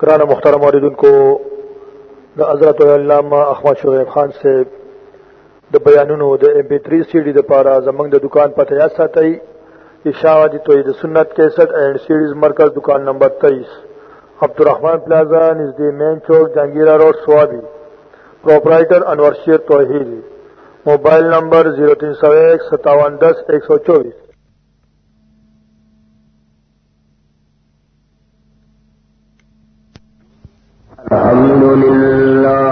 کرانا مختار موردن کو دا حضرت علامہ احمد شعیب خان سے د بیانونو د ایم پی 3 سی ڈی د پارا زمنګ د دکان پته یا ساتي اشاعتی توحید سنت 61 اینڈ سیریز مرکز دکان نمبر 23 عبدالرحمن پلازا نزد مین چوک، Jahangira road Swabi proprietor Anwar Sher Tauheed mobile number 03015710124 الحمد لله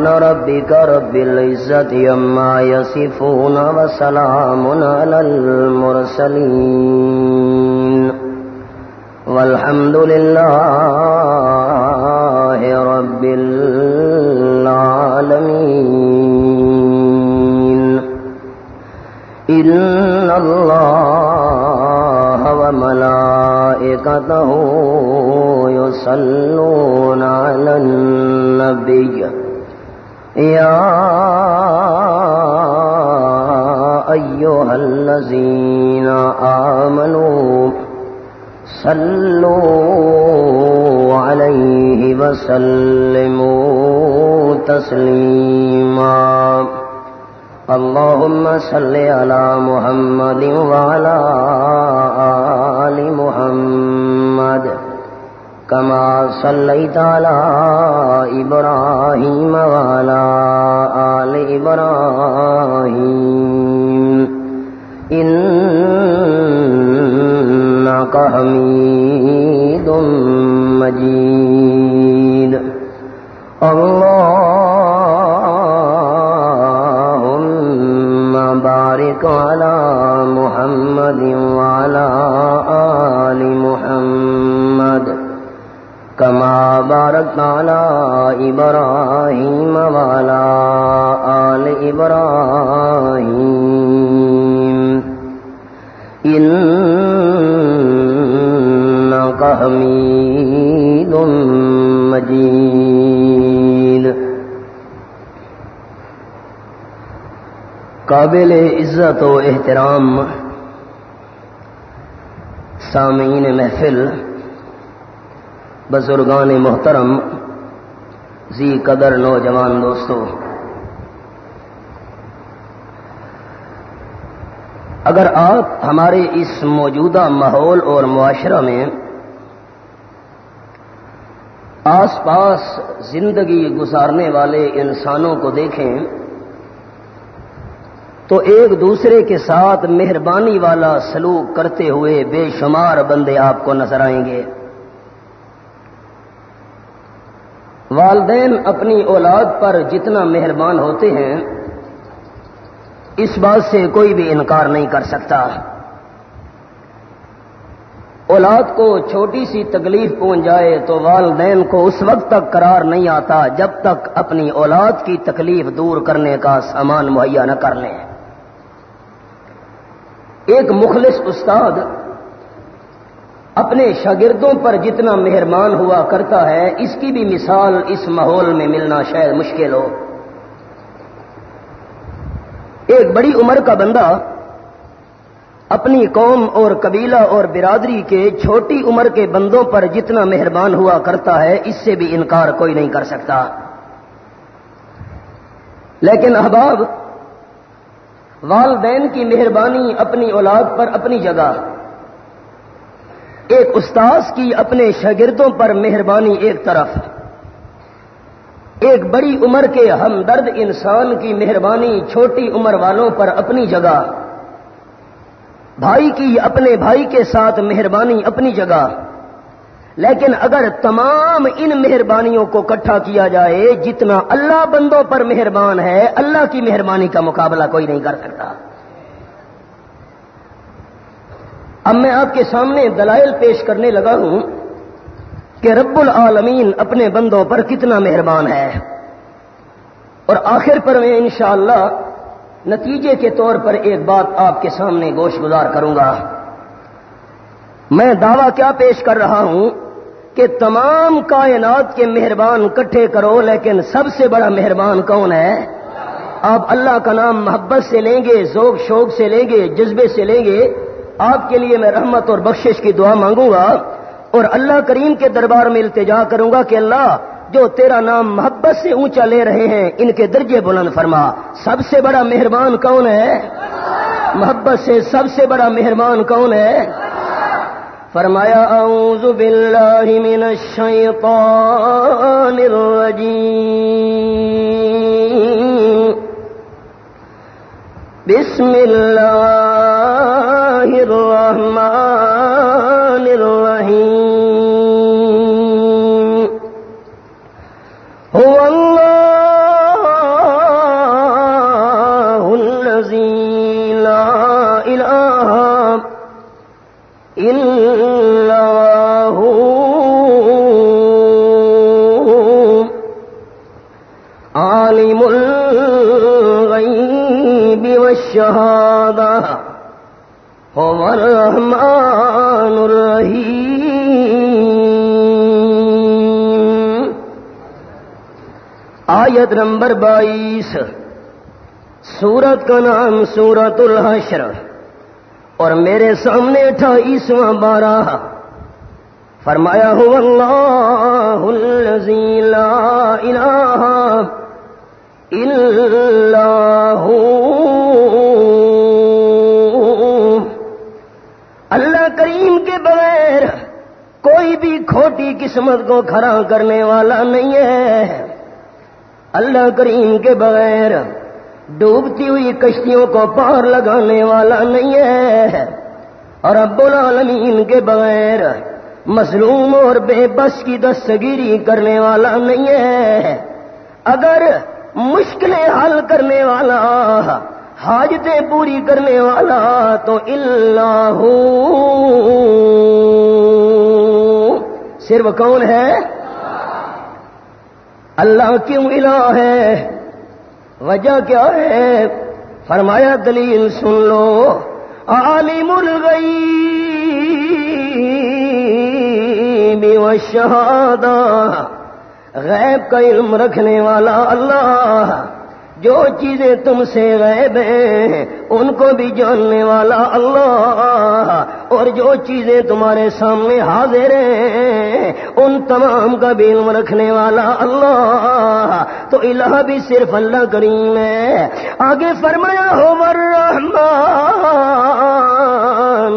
سبحان ربك رب العزة يما يصفون وسلام على المرسلين والحمد لله رب العالمين إن الله وملائكته يصلون على النبي يا أيها الذين آمنوا صلوا عليه وسلموا تسليما. اللهم صل على محمد وعلى آل محمد. كما صليت على إبراهيم وعلى آل إبراهيم. إنك حميد مجيد. اللهم بارك على محمد باركت على إبراهيم وعلى آل إبراهيم إنك حميد مجيد قابل عزت و احترام سامعین محفل بزرگان محترم، زی قدر نوجوان دوستو، اگر آپ ہمارے اس موجودہ ماحول اور معاشرہ میں آس پاس زندگی گزارنے والے انسانوں کو دیکھیں، تو ایک دوسرے کے ساتھ مہربانی والا سلوک کرتے ہوئے بے شمار بندے آپ کو نظر آئیں گے۔ والدین اپنی اولاد پر جتنا مہربان ہوتے ہیں، اس بات سے کوئی بھی انکار نہیں کر سکتا۔ اولاد کو چھوٹی سی تکلیف پہنچ جائے تو والدین کو اس وقت تک قرار نہیں آتا جب تک اپنی اولاد کی تکلیف دور کرنے کا سامان مہیا نہ کر لیں۔ ایک مخلص استاد اپنے شاگردوں پر جتنا مہربان ہوا کرتا ہے، اس کی بھی مثال اس ماحول میں ملنا شاید مشکل ہو۔ ایک بڑی عمر کا بندہ اپنی قوم اور قبیلہ اور برادری کے چھوٹی عمر کے بندوں پر جتنا مہربان ہوا کرتا ہے، اس سے بھی انکار کوئی نہیں کر سکتا۔ لیکن احباب، والدین کی مہربانی اپنی اولاد پر اپنی جگہ۔ ایک استاذ کی اپنے شاگردوں پر مہربانی ایک طرف۔ ایک بڑی عمر کے ہمدرد انسان کی مہربانی چھوٹی عمر والوں پر اپنی جگہ۔ بھائی کی اپنے بھائی کے ساتھ مہربانی اپنی جگہ۔ لیکن اگر تمام ان مہربانیوں کو کٹھا کیا جائے، جتنا اللہ بندوں پر مہربان ہے، اللہ کی مہربانی کا مقابلہ کوئی نہیں کر سکتا۔ اب میں آپ کے سامنے دلائل پیش کرنے لگا ہوں کہ رب العالمین اپنے بندوں پر کتنا مہربان ہے۔ اور آخر پر میں انشاءاللہ اللہ نتیجے کے طور پر ایک بات آپ کے سامنے گوش گزار کروں گا۔ میں دعویٰ کیا پیش کر رہا ہوں کہ تمام کائنات کے مہربان کٹھے کرو، لیکن سب سے بڑا مہربان کون ہے؟ آپ اللہ کا نام محبت سے لیں گے، ذوق شوق سے لیں گے، جذبے سے لیں گے آپ کے لیے میں رحمت اور بخشش کی دعا مانگوں گا اور اللہ کریم کے دربار میں التجا کروں گا کہ اللہ جو تیرا نام محبت سے اونچا لے رہے ہیں، ان کے درجے بلند فرما۔ سب سے بڑا مہربان کون ہے؟ محبت سے سب سے بڑا مہربان کون ہے؟ فرمایا، اعوذ باللہ من الشیطان الرجیم۔ بسم اللہ۔ اللہ الرحمن الرحیم. هو الله الذي لا إله إلا هو. عالم الغيب والشهادة الرحمن الرحيم. آیت نمبر بائیس. سورت کا نام سورت الحشر اور میرے سامنے اٹھائیسواں بارہ. فرمایا ہو اللہ لا الہ الا اللہ کریم کے بغیر کوئی بھی کھوٹی قسمت کو کھڑا کرنے والا نہیں ہے۔ اللہ کریم کے بغیر ڈوبتی ہوئی کشتیوں کو پار لگانے والا نہیں ہے۔ اور اب العالمین کے بغیر مظلوم اور بے بس کی دستگیری کرنے والا نہیں ہے۔ اگر مشکلیں حل کرنے والا حاجتیں پوری کرنے والا تو اللہ صرف کون ہے؟ اللہ کیوں الہ ہے؟ وجہ کیا ہے؟ فرمایا دلیل سن لو۔ عالم الغیب والشہادہ غیب کا علم رکھنے والا اللہ۔ جو چیزیں تم سے غیب ہیں، ان کو بھی جاننے والا اللہ۔ اور جو چیزیں تمہارے سامنے حاضر ہیں، ان تمام کا بھی علم رکھنے والا اللہ۔ تو الہ بھی صرف اللہ کریم ہے۔ آگے فرمایا ہو الرحمن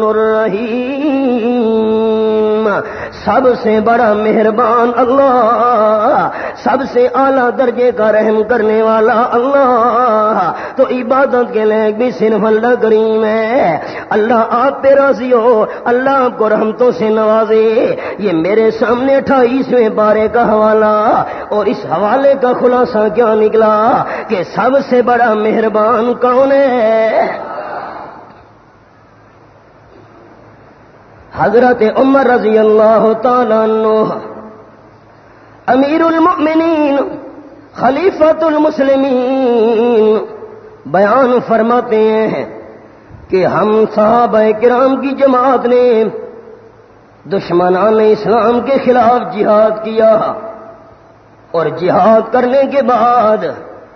الرحیم سب سے بڑا مہربان اللہ، سب سے اعلیٰ درجے کا رحم کرنے والا اللہ۔ تو عبادت کے لیے بھی صرف اللہ کریم ہے۔ اللہ آپ پہ راضی ہو، اللہ آپ کو رحمتوں سے نوازے۔ یہ میرے سامنے اٹھائیسویں بارے کا حوالہ۔ اور اس حوالے کا خلاصہ کیا نکلا کہ سب سے بڑا مہربان کون ہے؟ حضرت عمر رضی اللہ تعالیٰ عنہ، امیر المؤمنین خلیفت المسلمین بیان فرماتے ہیں کہ ہم صحابہ کرام کی جماعت نے دشمنان اسلام کے خلاف جہاد کیا اور جہاد کرنے کے بعد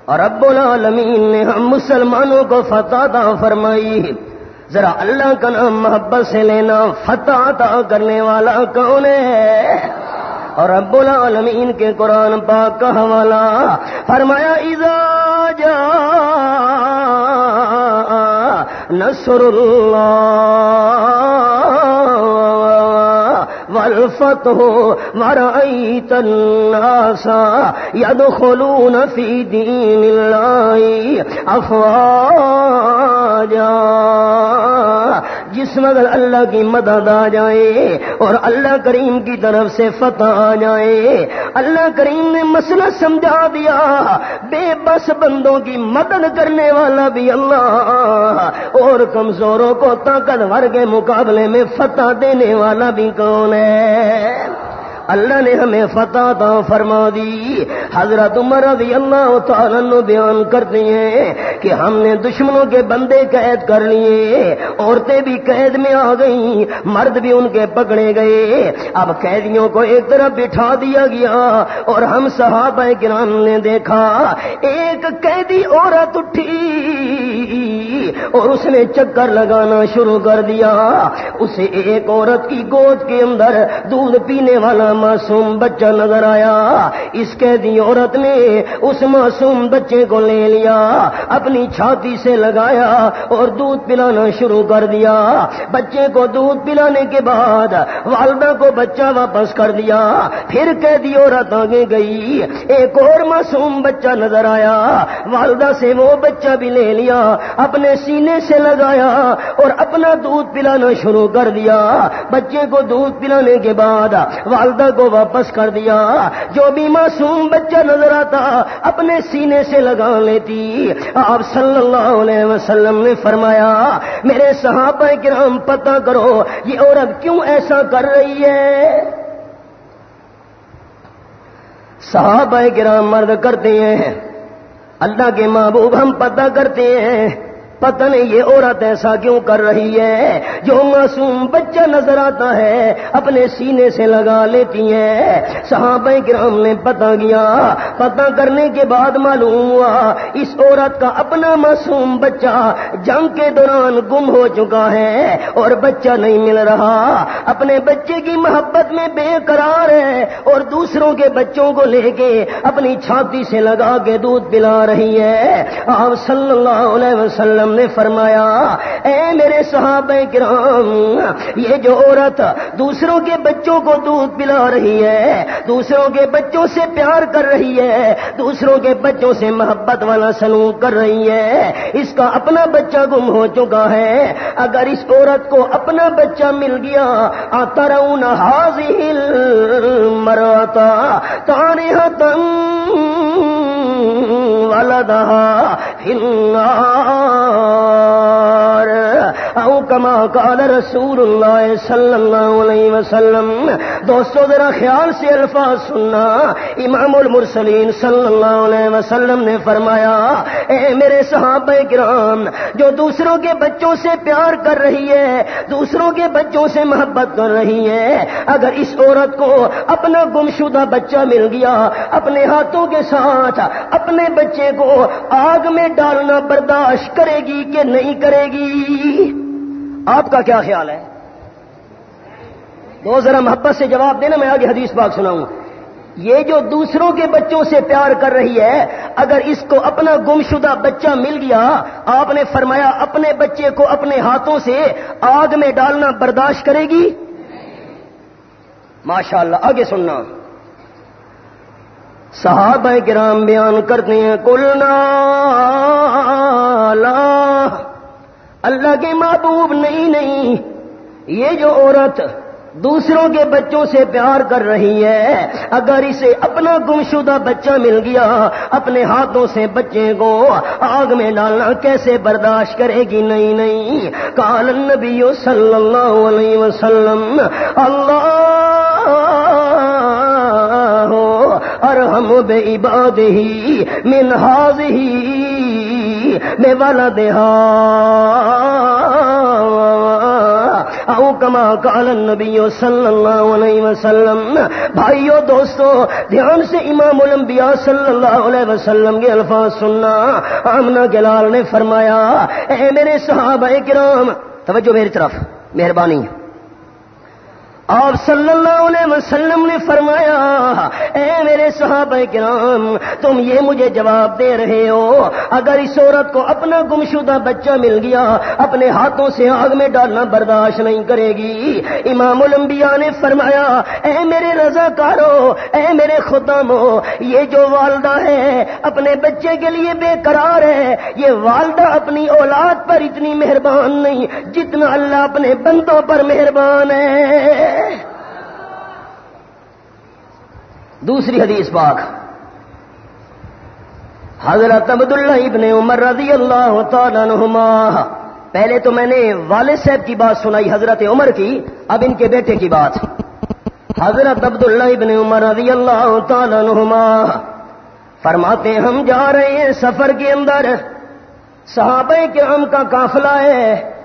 رب العالمین نے ہم مسلمانوں کو فتح فرمائی۔ ذرا اللہ کا نام محبت سے لینا، فتح عطا کرنے والا کون ہے؟ اور رب العالمین کے قرآن پاک کا حوالہ فرمایا ایزا جا نصر اللہ والفتح ورأيت الناس يدخلون في دين الله أفواجا. جس وقت اللہ کی مدد آ جائے اور اللہ کریم کی طرف سے فتح آ جائے، اللہ کریم نے مسئلہ سمجھا دیا۔ بے بس بندوں کی مدد کرنے والا بھی اللہ۔ اور کمزوروں کو طاقتور کے مقابلے میں فتح دینے والا بھی کون ہے؟ اللہ نے ہمیں فتح تا فرما دی۔ حضرت عمر رضی اللہ تعالیٰ نو بیان کرتے ہیں کہ ہم نے دشمنوں کے بندے قید کر لیے، عورتیں بھی قید میں آ گئیں، مرد بھی ان کے پکڑے گئے۔ اب قیدیوں کو ایک طرف بٹھا دیا گیا اور ہم صحابہ کرام نے دیکھا، ایک قیدی عورت اٹھی اور اس نے چکر لگانا شروع کر دیا۔ اسے ایک عورت کی گود کے اندر دودھ پینے والا معصوم بچہ نظر آیا۔ اس قیدی عورت نے اس معصوم بچے کو لے لیا، اپنی چھاتی سے لگایا اور دودھ پلانا شروع کر دیا۔ بچے کو دودھ پلانے کے بعد والدہ کو بچہ واپس کر دیا۔ پھر قیدی عورت آگے گئی۔ ایک اور معصوم بچہ نظر آیا۔ والدہ سے وہ بچہ بھی لے لیا، اپنے سینے سے لگایا اور اپنا دودھ پلانا شروع کر دیا۔ بچے کو دودھ پلانے کے بعد والدہ کو واپس کر دیا، جو بھی معصوم بچہ نظر آتا، اپنے سینے سے لگا لیتی۔ آپ صلی اللہ علیہ وسلم نے فرمایا، میرے صحابہ کرام، پتہ کرو، یہ عورت کیوں ایسا کر رہی ہے؟ صحابہ کرام مرد کرتے ہیں۔ اللہ کے محبوب ہم پتہ کرتے ہیں۔ پتہ نہیں یہ عورت ایسا کیوں کر رہی ہے جو معصوم بچہ نظر آتا ہے، اپنے سینے سے لگا لیتی ہے صحابہ کرام نے پتہ کیا۔ پتہ کرنے کے بعد معلوم ہوا، اس عورت کا اپنا معصوم بچہ جنگ کے دوران گم ہو چکا ہے اور بچہ نہیں مل رہا۔ اپنے بچے کی محبت میں بے قرار ہے اور دوسروں کے بچوں کو لے کے اپنی چھاتی سے لگا کے دودھ پلا رہی ہے۔ آپ صلی اللہ علیہ وسلم وسلم نے فرمایا، اے میرے صحابہ کرام، یہ جو عورت دوسروں کے بچوں کو دودھ پلا رہی ہے، دوسروں کے بچوں سے پیار کر رہی ہے، دوسروں کے بچوں سے محبت والا سلوک کر رہی ہے، اس کا اپنا بچہ گم ہو چکا ہے۔ اگر اس عورت کو اپنا بچہ مل گیا آتا رون حاضل مراتا تاریخ ولدها في النار او کما قال رسول اللہ صلی اللہ علیہ وسلم، دوستو ذرا خیال سے الفاظ سننا۔ امام المرسلین صلی اللہ علیہ وسلم نے فرمایا، اے میرے صحابہ کرام، جو دوسروں کے بچوں سے پیار کر رہی ہے، دوسروں کے بچوں سے محبت کر رہی ہے، اگر اس عورت کو اپنا گمشدہ بچہ مل گیا، اپنے ہاتھوں کے ساتھ، اپنے بچے کو آگ میں ڈالنا برداشت کرے گی کہ نہیں کرے گی؟ آپ کا کیا خیال ہے؟ دو ذرا محبت سے جواب دینا، میں آگے حدیث پاک سناؤں۔ یہ جو دوسروں کے بچوں سے پیار کر رہی ہے، اگر اس کو اپنا گمشدہ بچہ مل گیا، آپ نے فرمایا اپنے بچے کو اپنے ہاتھوں سے آگ میں ڈالنا برداشت کرے گی؟ ماشاء اللہ آگے سننا۔ صحابہ کرام بیان کرتے ہیں کلنا اللہ کے محبوب نہیں نہیں۔ یہ جو عورت دوسروں کے بچوں سے پیار کر رہی ہے، اگر اسے اپنا گمشدہ بچہ مل گیا، اپنے ہاتھوں سے بچے کو آگ میں ڈالنا کیسے برداشت کرے گی؟ نہیں نہیں۔ کال نبی صلی اللہ علیہ وسلم، اللہ ارحم بے عباد ہی منہاز ہی میں والا دیہا او کما کال نبی صلی اللہ علیہ وسلم. بھائیو دوستو، دھیان سے امام الانبیاء صلی اللہ علیہ وسلم کے الفاظ سننا آمنا گلال نے فرمایا، اے میرے صحابہ کرام، توجہ میری طرف، مہربانی۔ آپ صلی اللہ علیہ وسلم نے فرمایا، اے میرے صحابہ کرام، تم یہ مجھے جواب دے رہے ہو، اگر اس عورت کو اپنا گمشدہ بچہ مل گیا، اپنے ہاتھوں سے آگ میں ڈالنا برداشت نہیں کرے گی. امام الانبیاء نے فرمایا، اے میرے رضا کارو اے میرے خدامو، یہ جو والدہ ہے، اپنے بچے کے لیے بے قرار ہے، یہ والدہ اپنی اولاد پر اتنی مہربان نہیں جتنا اللہ اپنے بندوں پر مہربان ہے. دوسری حدیث پاک۔ حضرت عبداللہ ابن عمر رضی اللہ تعالیٰ عنہما۔ پہلے تو میں نے والد صاحب کی بات سنائی، حضرت عمر کی، اب ان کے بیٹے کی بات۔ حضرت عبداللہ ابن عمر رضی اللہ تعالیٰ عنہما۔ فرماتے ہم جا رہے ہیں سفر کے اندر۔ صحابہ کے ہم کا قافلہ ہے۔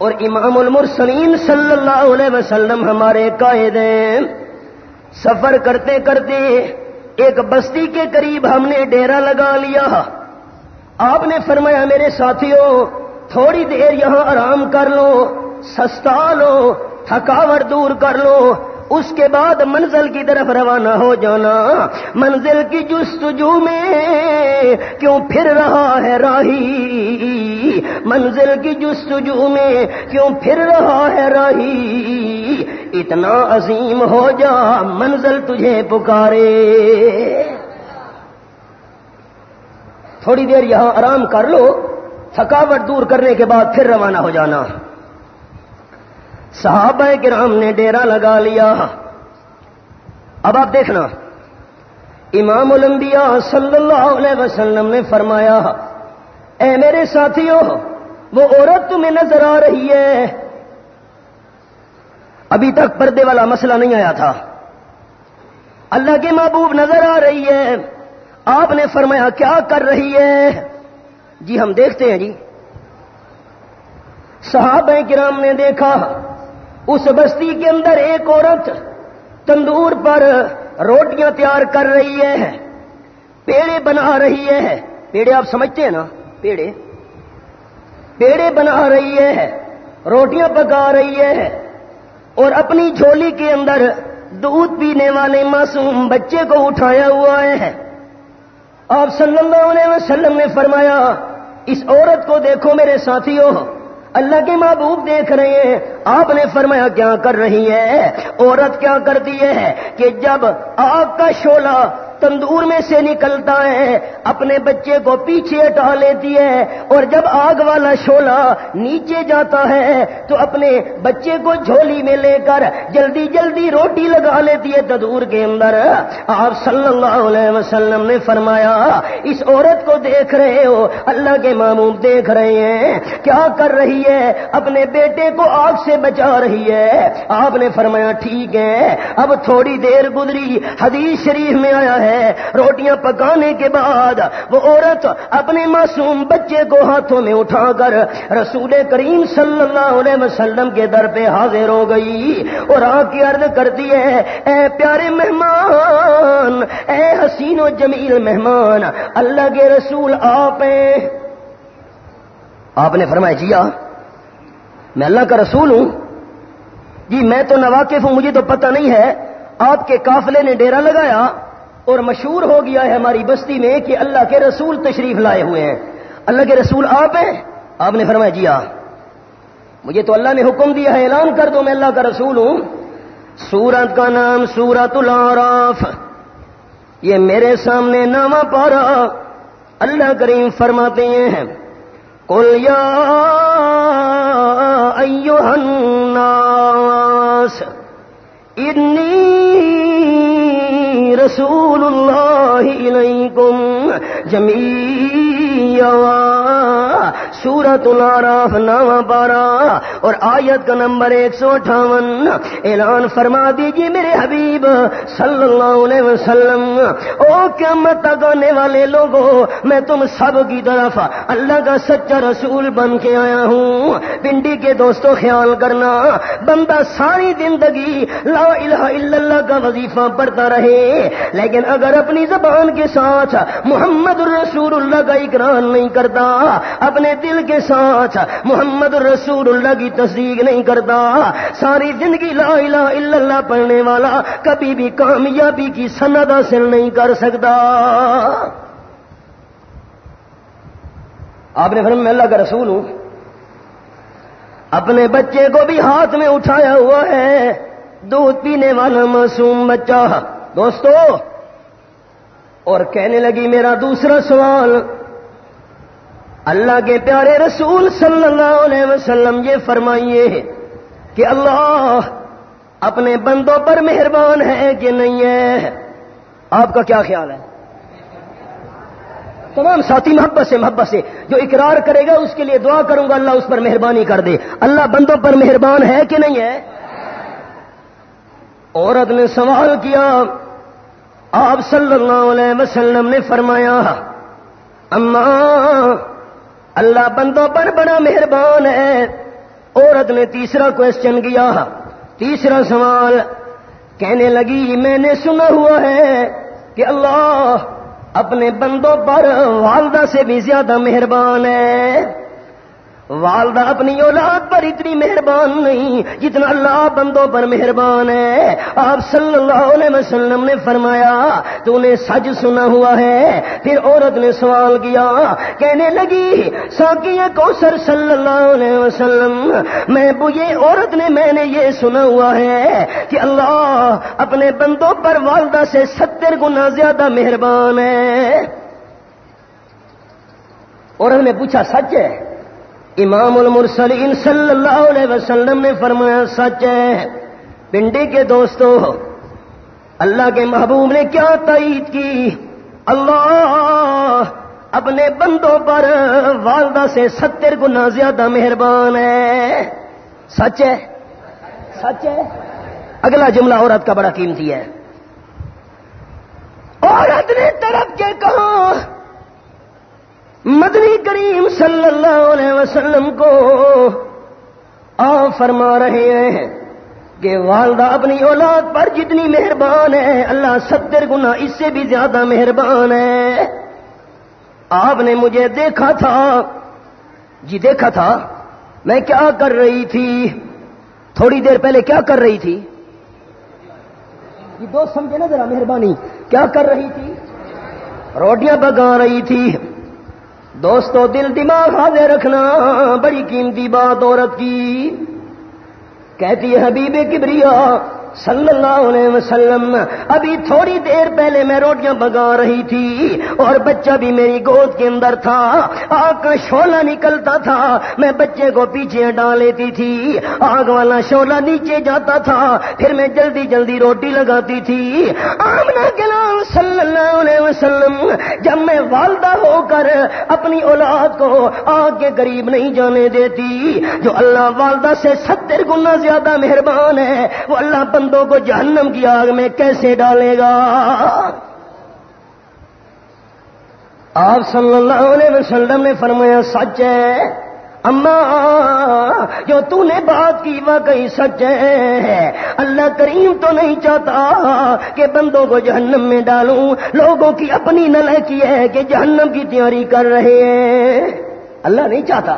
اور امام المرسلین صلی اللہ علیہ وسلم ہمارے قائد ہیں۔ سفر کرتے کرتے ایک بستی کے قریب ہم نے ڈیرا لگا لیا۔ آپ نے فرمایا میرے ساتھیوں، تھوڑی دیر یہاں آرام کر لو، سستا لو، تھکاوٹ دور کر لو۔ اس کے بعد منزل کی طرف روانہ ہو جانا۔ منزل کی جستجو میں کیوں پھر رہا ہے راہی؟ منزل کی جستجو میں کیوں پھر رہا ہے راہی؟ اتنا عظیم ہو جا منزل تجھے پکارے۔ تھوڑی دیر یہاں آرام کر لو، تھکاوٹ دور کرنے کے بعد پھر روانہ ہو جانا۔ صحابہ کرام نے ڈیرا لگا لیا۔ اب آپ دیکھنا، امام الانبیاء صلی اللہ علیہ وسلم نے فرمایا اے میرے ساتھیوں وہ عورت تمہیں نظر آ رہی ہے۔ ابھی تک پردے والا مسئلہ نہیں آیا تھا۔ اللہ کے محبوب نظر آ رہی ہے۔ آپ نے فرمایا، کیا کر رہی ہے؟ جی ہم دیکھتے ہیں جی۔ صحابہ کرام نے دیکھا، اس بستی کے اندر ایک عورت تندور پر روٹیاں تیار کر رہی ہے، پیڑے بنا رہی ہے۔ پیڑے آپ سمجھتے ہیں نا؟ پیڑے پیڑے بنا رہی ہے، روٹیاں پکا رہی ہے اور اپنی جھولی کے اندر دودھ پینے والے معصوم بچے کو اٹھایا ہوا ہے۔ آپ صلی اللہ علیہ وسلم نے فرمایا، اس عورت کو دیکھو میرے ساتھیوں اللہ کے محبوب دیکھ رہے ہیں۔ آپ نے فرمایا، کیا کر رہی ہے؟ عورت کیا کرتی ہے کہ جب آگ کا شولہ تندور میں سے نکلتا ہے، اپنے بچے کو پیچھے ہٹا لیتی ہے اور جب آگ والا شولا نیچے جاتا ہے، تو اپنے بچے کو جھولی میں لے کر جلدی جلدی روٹی لگا لیتی ہے تندور کے اندر۔ آپ صلی اللہ علیہ وسلم نے فرمایا، اس عورت کو دیکھ رہے ہو، اللہ کے معمول دیکھ رہے ہیں۔ کیا کر رہی ہے؟ اپنے بیٹے کو آگ سے بچا رہی ہے۔ آپ نے فرمایا، ٹھیک ہے۔ اب تھوڑی دیر گزری، حدیث شریف میں آیا ہے۔ ہے۔ روٹیاں پکانے کے بعد وہ عورت اپنے معصوم بچے کو ہاتھوں میں اٹھا کر رسول کریم صلی اللہ علیہ وسلم کے در پہ حاضر ہو گئی اور آ کی عرض کرتی ہے، اے پیارے مہمان، اے حسین و جمیل مہمان، اللہ کے رسول آپ ہیں۔ آپ نے فرمایا جیا میں اللہ کا رسول ہوں۔ جی میں تو نواقف ہوں، مجھے تو پتہ نہیں ہے۔ آپ کے قافلے نے ڈیرا لگایا۔ اور مشہور ہو گیا ہے ہماری بستی میں کہ اللہ کے رسول تشریف لائے ہوئے ہیں۔ اللہ کے رسول آپ ہیں؟ آپ نے فرمایا جی ہاں۔ مجھے تو اللہ نے حکم دیا ہے، اعلان کر دو میں اللہ کا رسول ہوں۔ سورت کا نام سورت العراف۔ یہ میرے سامنے نامہ پارا۔ اللہ کریم فرماتے ہیں کل یا الناس، انی رسول اللہ علیکم جمیعا. سورت العراف نام بارہ اور آیت کا نمبر ایک سو اٹھاون۔ اعلان فرما دیجیے میرے حبیب صلی اللہ علیہ وسلم۔ او قیامت تک آنے والے لوگوں میں تم سب کی طرف اللہ کا سچا رسول بن کے آیا ہوں۔ پنڈی کے دوستوں خیال کرنا، بندہ ساری زندگی لا الہ الا اللہ کا وظیفہ پڑھتا رہے۔ لیکن اگر اپنی زبان کے ساتھ محمد الرسول اللہ کا اقرار نہیں کرتا اپنے دل کے ساتھ محمد رسول اللہ کی تصدیق نہیں کرتا۔ ساری زندگی لا الہ الا اللہ پڑھنے والا کبھی بھی کامیابی کی سند حاصل نہیں کر سکتا۔ آپ نے فرمایا، میں اللہ کا رسول ہوں۔ اپنے بچے کو بھی ہاتھ میں اٹھایا ہوا ہے۔ دودھ پینے والا معصوم بچہ۔ دوستو، اور کہنے لگی، میرا دوسرا سوال اللہ کے پیارے رسول صلی اللہ علیہ وسلم یہ فرمائیے کہ اللہ اپنے بندوں پر مہربان ہے کہ نہیں ہے؟ آپ کا کیا خیال ہے؟ تمام ساتھی محبت سے محبت سے جو اقرار کرے گا، اس کے لیے دعا کروں گا، اللہ اس پر مہربانی کر دے۔ اللہ بندوں پر مہربان ہے کہ نہیں ہے؟ عورت نے سوال کیا، آپ صلی اللہ علیہ وسلم نے فرمایا اماں اللہ بندوں پر بڑا مہربان ہے۔ عورت نے تیسرا کوشچن کیا۔ تیسرا سوال کہنے لگی، میں نے سنا ہوا ہے کہ اللہ اپنے بندوں پر والدہ سے بھی زیادہ مہربان ہے۔ والدہ اپنی اولاد پر اتنی مہربان نہیں، جتنا اللہ بندوں پر مہربان ہے۔ آپ صلی اللہ علیہ وسلم نے فرمایا، تو نے سج سنا ہوا ہے۔ پھر عورت نے سوال کیا، کہنے لگی ساکی کوسر صلی اللہ علیہ وسلم، میں یہ عورت نے، میں نے یہ سنا ہوا ہے کہ اللہ اپنے بندوں پر والدہ سے ستر گنا زیادہ مہربان ہے۔ عورت نے پوچھا، سچ ہے؟ امام المرسلین صلی اللہ علیہ وسلم نے فرمایا، سچ ہے۔ پنڈی کے دوستو، اللہ کے محبوب نے کیا تائید کی؟ اللہ اپنے بندوں پر والدہ سے ستر گنا زیادہ مہربان ہے۔ سچ ہے۔ سچ ہے۔ اگلا جملہ عورت کا بڑا قیمتی ہے۔ عورت نے طرف کے کہا مدنی کریم صلی اللہ علیہ وسلم کو آ فرما رہے ہیں کہ والدہ اپنی اولاد پر جتنی مہربان ہے، اللہ ستر گنا اس سے بھی زیادہ مہربان ہے۔ آپ نے مجھے دیکھا تھا۔ جی دیکھا تھا۔ میں کیا کر رہی تھی؟ تھوڑی دیر پہلے کیا کر رہی تھی؟ یہ دوست سمجھے نا ذرا مہربانی۔ کیا کر رہی تھی؟ روٹیاں پکا رہی تھی۔ دوستو دل دماغ حاضر رکھنا بڑی قیمتی بات عورت کی۔ کہتی ہے حبیب کبریا صلی اللہ علیہ وسلم، ابھی تھوڑی دیر پہلے میں روٹیاں بگا رہی تھی اور بچہ بھی میری گود کے اندر تھا آگ کا شولہ نکلتا تھا، میں بچے کو پیچھے ڈال لیتی تھی آگ والا شولہ نیچے جاتا تھا، پھر میں جلدی جلدی روٹی لگاتی تھی۔ آمنا کلام صلی اللہ علیہ وسلم، جب میں والدہ ہو کر اپنی اولاد کو آگ کے قریب نہیں جانے دیتی، جو اللہ والدہ سے ستر گنا زیادہ مہربان ہے، وہ اللہ بندوں کو جہنم کی آگ میں کیسے ڈالے گا؟ آپ صلی اللہ علیہ وسلم نے فرمایا، سچ ہے۔ اما، جو تو نے بات کی واقعی سچ ہے۔ اللہ کریم تو نہیں چاہتا کہ بندوں کو جہنم میں ڈالوں۔ لوگوں کی اپنی نل کی ہے کہ جہنم کی تیاری کر رہے ہیں۔ اللہ نہیں چاہتا۔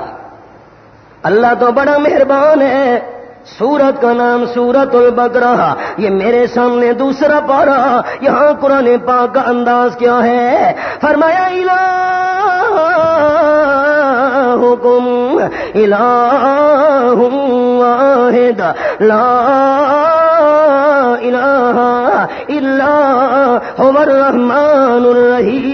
اللہ تو بڑا مہربان ہے۔ سورت کا نام سورت البقرہ یہ میرے سامنے دوسرا پارا یہاں قرآن پاک کا انداز کیا ہے۔ فرمایا حکم الہ واحد، لا الہ الا هو الرحمن الرحیم۔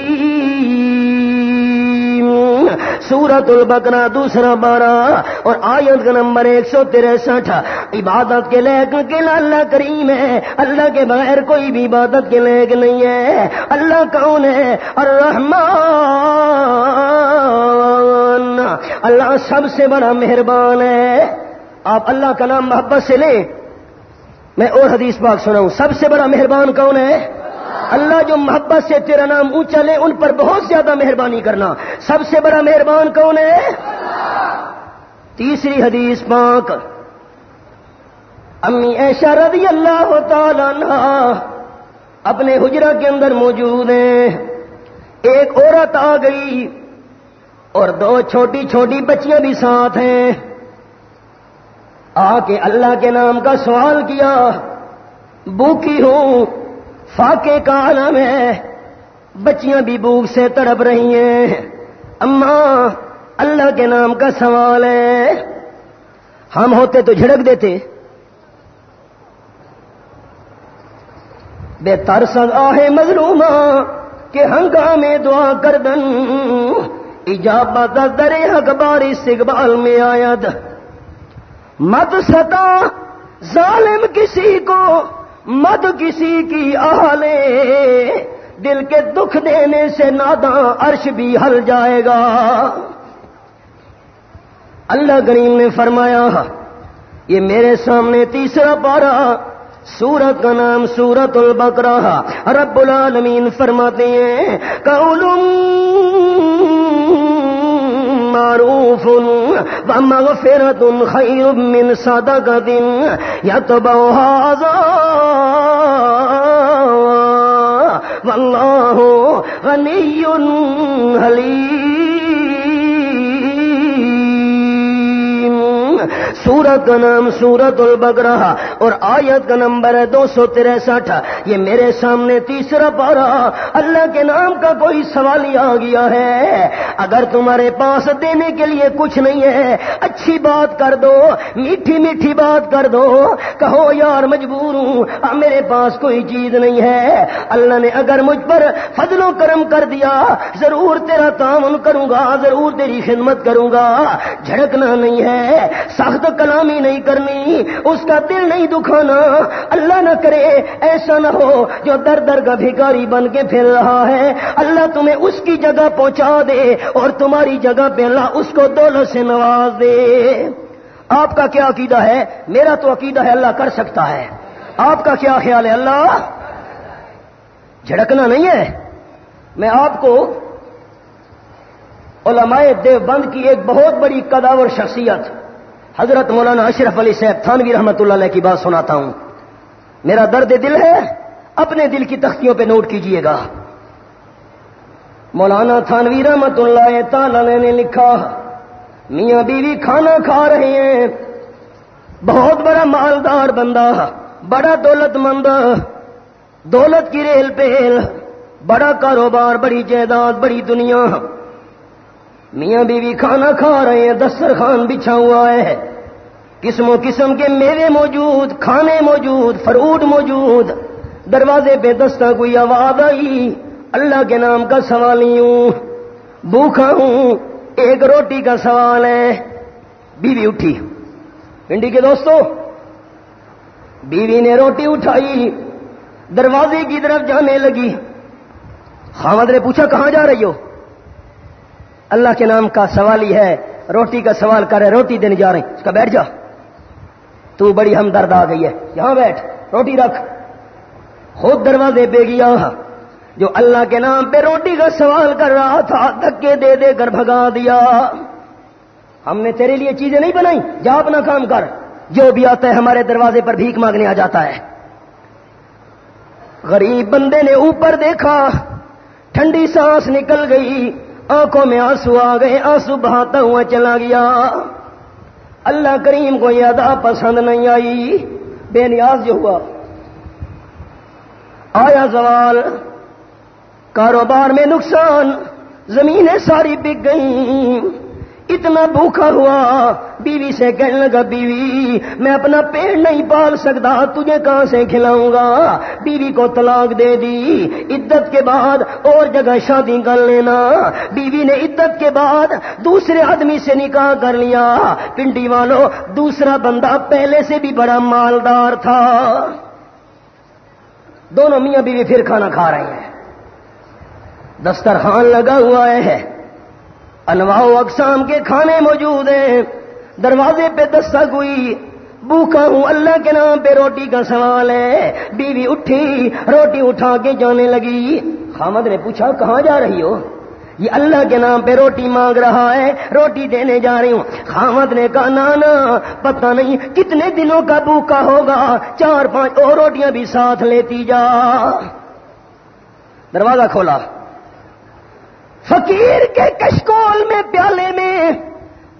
سورت البقرہ، دوسرا بارہ، اور آیت کا نمبر ایک سو تریسٹھ، عبادت کے لائق کے اللہ کریم ہے، اللہ کے بغیر کوئی بھی عبادت کے لائق نہیں ہے، اللہ کون ہے؟ الرحمن۔ اللہ سب سے بڑا مہربان ہے۔ آپ اللہ کا نام محبت سے لیں۔ میں اور حدیث پاک سناؤں۔ سب سے بڑا مہربان کون ہے؟ اللہ جو محبت سے تیرا نام اونچا لے، ان پر بہت زیادہ مہربانی کرنا۔ سب سے بڑا مہربان کون ہے؟ تیسری حدیث پاک۔ امی ایشا رضی اللہ تعالی عنہ اپنے حجرہ کے اندر موجود ہیں۔ ایک عورت آ گئی اور دو چھوٹی چھوٹی بچیاں بھی ساتھ ہیں۔ آ کے اللہ کے نام کا سوال کیا، بھوکی ہوں۔ فاقے کا عالم ہے بچیاں بھی بھوک سے تڑپ رہی ہیں۔ اما، اللہ کے نام کا سوال ہے۔ ہم ہوتے تو جھڑک دیتے۔ بے ترس آہ مظلومہ کہ ہنگامے دعا کر دن ایجابت در حق بارش اقبال میں آید مت ستا ظالم کسی کو۔ مت کسی کی آلے دل کے دکھ دینے سے ناداں عرش بھی ہل جائے گا۔ اللہ کریم نے فرمایا، یہ میرے سامنے تیسرا پارا سورت کا نام سورت البقرہ، رب العالمین فرماتے ہیں قول معروف ومغفرت خیر من صدقت یتبعها واللہ غنی حلیم سورت کا نام سورت البقرہ اور آیت کا نمبر ہے دو سو تریسٹھ۔ یہ میرے سامنے تیسرا پارا اللہ کے نام کا کوئی سوال ہی آ گیا ہے۔ اگر تمہارے پاس دینے کے لیے کچھ نہیں ہے، اچھی بات کر دو، میٹھی میٹھی بات کر دو۔ کہو، یار مجبور ہوں اب میرے پاس کوئی چیز نہیں ہے۔ اللہ نے اگر مجھ پر فضل و کرم کر دیا، ضرور تیرا تعاون کروں گا، ضرور تیری خدمت کروں گا۔ جھڑکنا نہیں ہے، سخت کلامی نہیں کرنی، اس کا دل نہیں دکھانا۔ اللہ نہ کرے، ایسا نہ ہو، جو در در کا بھکاری بن کے پھر رہا ہے۔ اللہ تمہیں اس کی جگہ پہنچا دے اور تمہاری جگہ پہ اللہ اس کو دولت سے نواز دے۔ آپ کا کیا عقیدہ ہے؟ میرا تو عقیدہ ہے، اللہ کر سکتا ہے۔ آپ کا کیا خیال ہے اللہ؟ جھڑکنا نہیں ہے۔ میں آپ کو علماء دیوبند کی ایک بہت بڑی قداور شخصیت حضرت مولانا اشرف علی صاحب تھانوی رحمت اللہ علیہ کی بات سناتا ہوں۔ میرا درد دل ہے، اپنے دل کی تختیوں پہ نوٹ کیجیے گا۔ مولانا تھانوی رحمت اللہ تعالی نے لکھا، میاں بیوی کھانا کھا رہے ہیں۔ بہت بڑا مالدار بندہ، بڑا دولت مند دولت کی ریل پیل، بڑا کاروبار، بڑی جائیداد، بڑی دنیا۔ میاں بیوی کھانا کھا رہے ہیں دسترخوان بچھا ہوا ہے قسم و قسم کے میوے موجود، کھانے موجود، فروٹ موجود۔ دروازے پہ دستہ کوئی آواز آئی۔ اللہ کے نام کا سوال ہی ہوں بھوکھا ہوں، ایک روٹی کا سوال ہے۔ بیوی اٹھی۔ پنڈی کے دوستو، بیوی نے روٹی اٹھائی۔ دروازے کی طرف جانے لگی۔ خامد نے پوچھا، کہاں جا رہی ہو؟ اللہ کے نام کا سوال ہی ہے، روٹی کا سوال کر رہے، روٹی دینے جا رہے اس کا بیٹھ جا۔ تو بڑی ہمدرد آ گئی ہے۔ یہاں بیٹھ، روٹی رکھ۔ خود دروازے پہ گیا ہاں۔ جو اللہ کے نام پہ روٹی کا سوال کر رہا تھا، دھکے دے دے کر بھگا دیا۔ ہم نے تیرے لیے چیزیں نہیں بنائی۔ جا اپنا کام کر۔ جو بھی آتا ہے ہمارے دروازے پر بھیک مانگنے آ جاتا ہے۔ غریب بندے نے اوپر دیکھا، ٹھنڈی سانس نکل گئی۔ آنکھوں میں آنسو آ گئے، آنسو بہاتا ہوا چلا گیا۔ اللہ کریم کو یہ ادا پسند نہیں آئی۔ بے نیاز جو ہوا۔ آیا زوال، کاروبار میں نقصان، زمینیں ساری بک گئیں۔ اتنا بھوکا ہوا، بیوی سے کہنے لگا، بیوی، میں اپنا پیڑ نہیں پال سکتا، تجھے کہاں سے کھلاؤں گا؟ بیوی کو طلاق دے دی۔ عدت کے بعد اور جگہ شادی کر لینا۔ بیوی نے عدت کے بعد دوسرے آدمی سے نکاح کر لیا۔ پنڈی والوں دوسرا بندہ پہلے سے بھی بڑا مالدار تھا۔ دونوں میاں بیوی پھر کھانا کھا رہے ہیں۔ دسترخوان لگا ہوا ہے۔ انواع و اقسام کے کھانے موجود ہیں۔ دروازے پہ دستک ہوئی بھوکا ہوں، اللہ کے نام پہ روٹی کا سوال ہے۔ بیوی اٹھی، روٹی اٹھا کے جانے لگی۔ خامد نے پوچھا، کہاں جا رہی ہو؟ یہ اللہ کے نام پہ روٹی مانگ رہا ہے، روٹی دینے جا رہی ہوں۔ خامد نے کہا، نانا، پتہ نہیں کتنے دنوں کا بھوکا ہوگا، چار پانچ اور روٹیاں بھی ساتھ لیتی جا۔ دروازہ کھولا۔ فقیر کے کشکول میں پیالے میں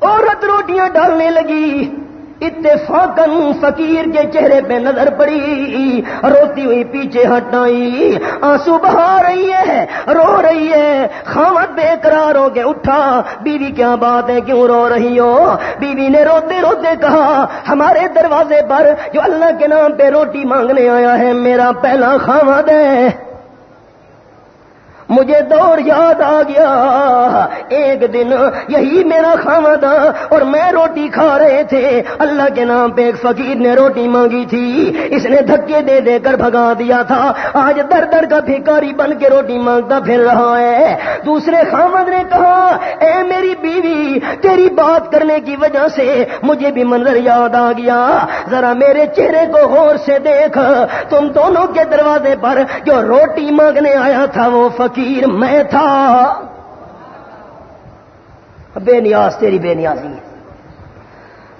عورت روٹیاں ڈالنے لگی۔ اتفاقن فقیر کے چہرے پہ نظر پڑی۔ روتی ہوئی پیچھے ہٹائی۔ آنسو بہا رہی ہے، رو رہی ہے۔ خامت بے قرار ہو کے اٹھا۔ بیوی کیا بات ہے، کیوں رو رہی ہو؟ بیوی نے روتے روتے کہا، ہمارے دروازے پر جو اللہ کے نام پہ روٹی مانگنے آیا ہے، میرا پہلا خامد ہے۔ مجھے دور یاد آ گیا۔ ایک دن یہی میرا کھانا تھا اور میں روٹی کھا رہے تھے۔ اللہ کے نام پہ ایک فقیر نے روٹی مانگی تھی۔ اس نے دھکے دے دے کر بھگا دیا تھا۔ آج در در کا بھیکاری بن کے روٹی مانگتا پھر رہا ہے۔ دوسرے خامد نے کہا، اے میری بیوی، تیری بات کرنے کی وجہ سے مجھے بھی منظر یاد آ گیا۔ ذرا میرے چہرے کو غور سے دیکھ۔ تم دونوں کے دروازے پر جو روٹی مانگنے آیا تھا وہ فقیر فقیر میں تھا۔ بے نیاز تیری بے نیازی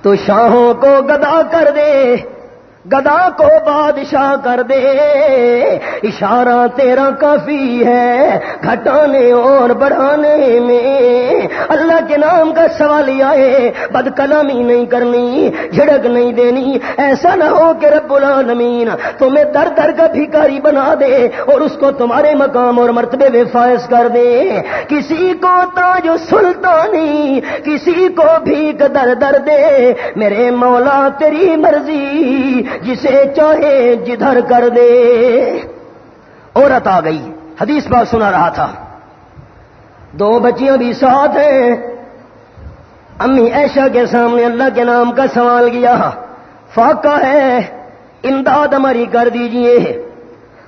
تو شاہوں کو گدا کر دے۔ گدا کو بادشاہ کر دے۔ اشارہ تیرا کافی ہے گھٹانے اور بڑھانے میں۔ اللہ کے نام کا سوال آئے، بد کلامی نہیں کرنی، جھڑک نہیں دینی۔ ایسا نہ ہو کہ رب العالمین تمہیں در در کا بھیکاری بنا دے اور اس کو تمہارے مقام اور مرتبے میں فائز کر دے۔ کسی کو تاج سلطانی، کسی کو بھیک در در دے۔ میرے مولا تیری مرضی جسے چاہے جدھر کر دے۔ عورت آ گئی۔ حدیث بات سنا رہا تھا۔ دو بچیاں بھی ساتھ ہیں۔ امی ایشا کے سامنے اللہ کے نام کا سوال کیا۔ فاقہ ہے۔ امداد ہماری کر دیجیے۔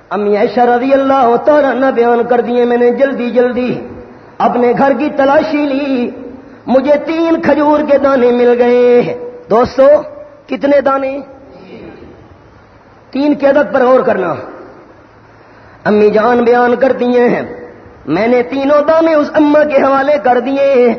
امی ایشا رضی اللہ تعالیٰ نہ بیان کر دیے میں نے جلدی جلدی۔ اپنے گھر کی تلاشی لی۔ مجھے تین کھجور کے دانے مل گئے۔ دوستو، کتنے دانے؟ تین قیدت پر غور کرنا۔ امی جان بیان کر دیے ہیں۔ میں نے تینوں دانے اس اما کے حوالے کر دیے۔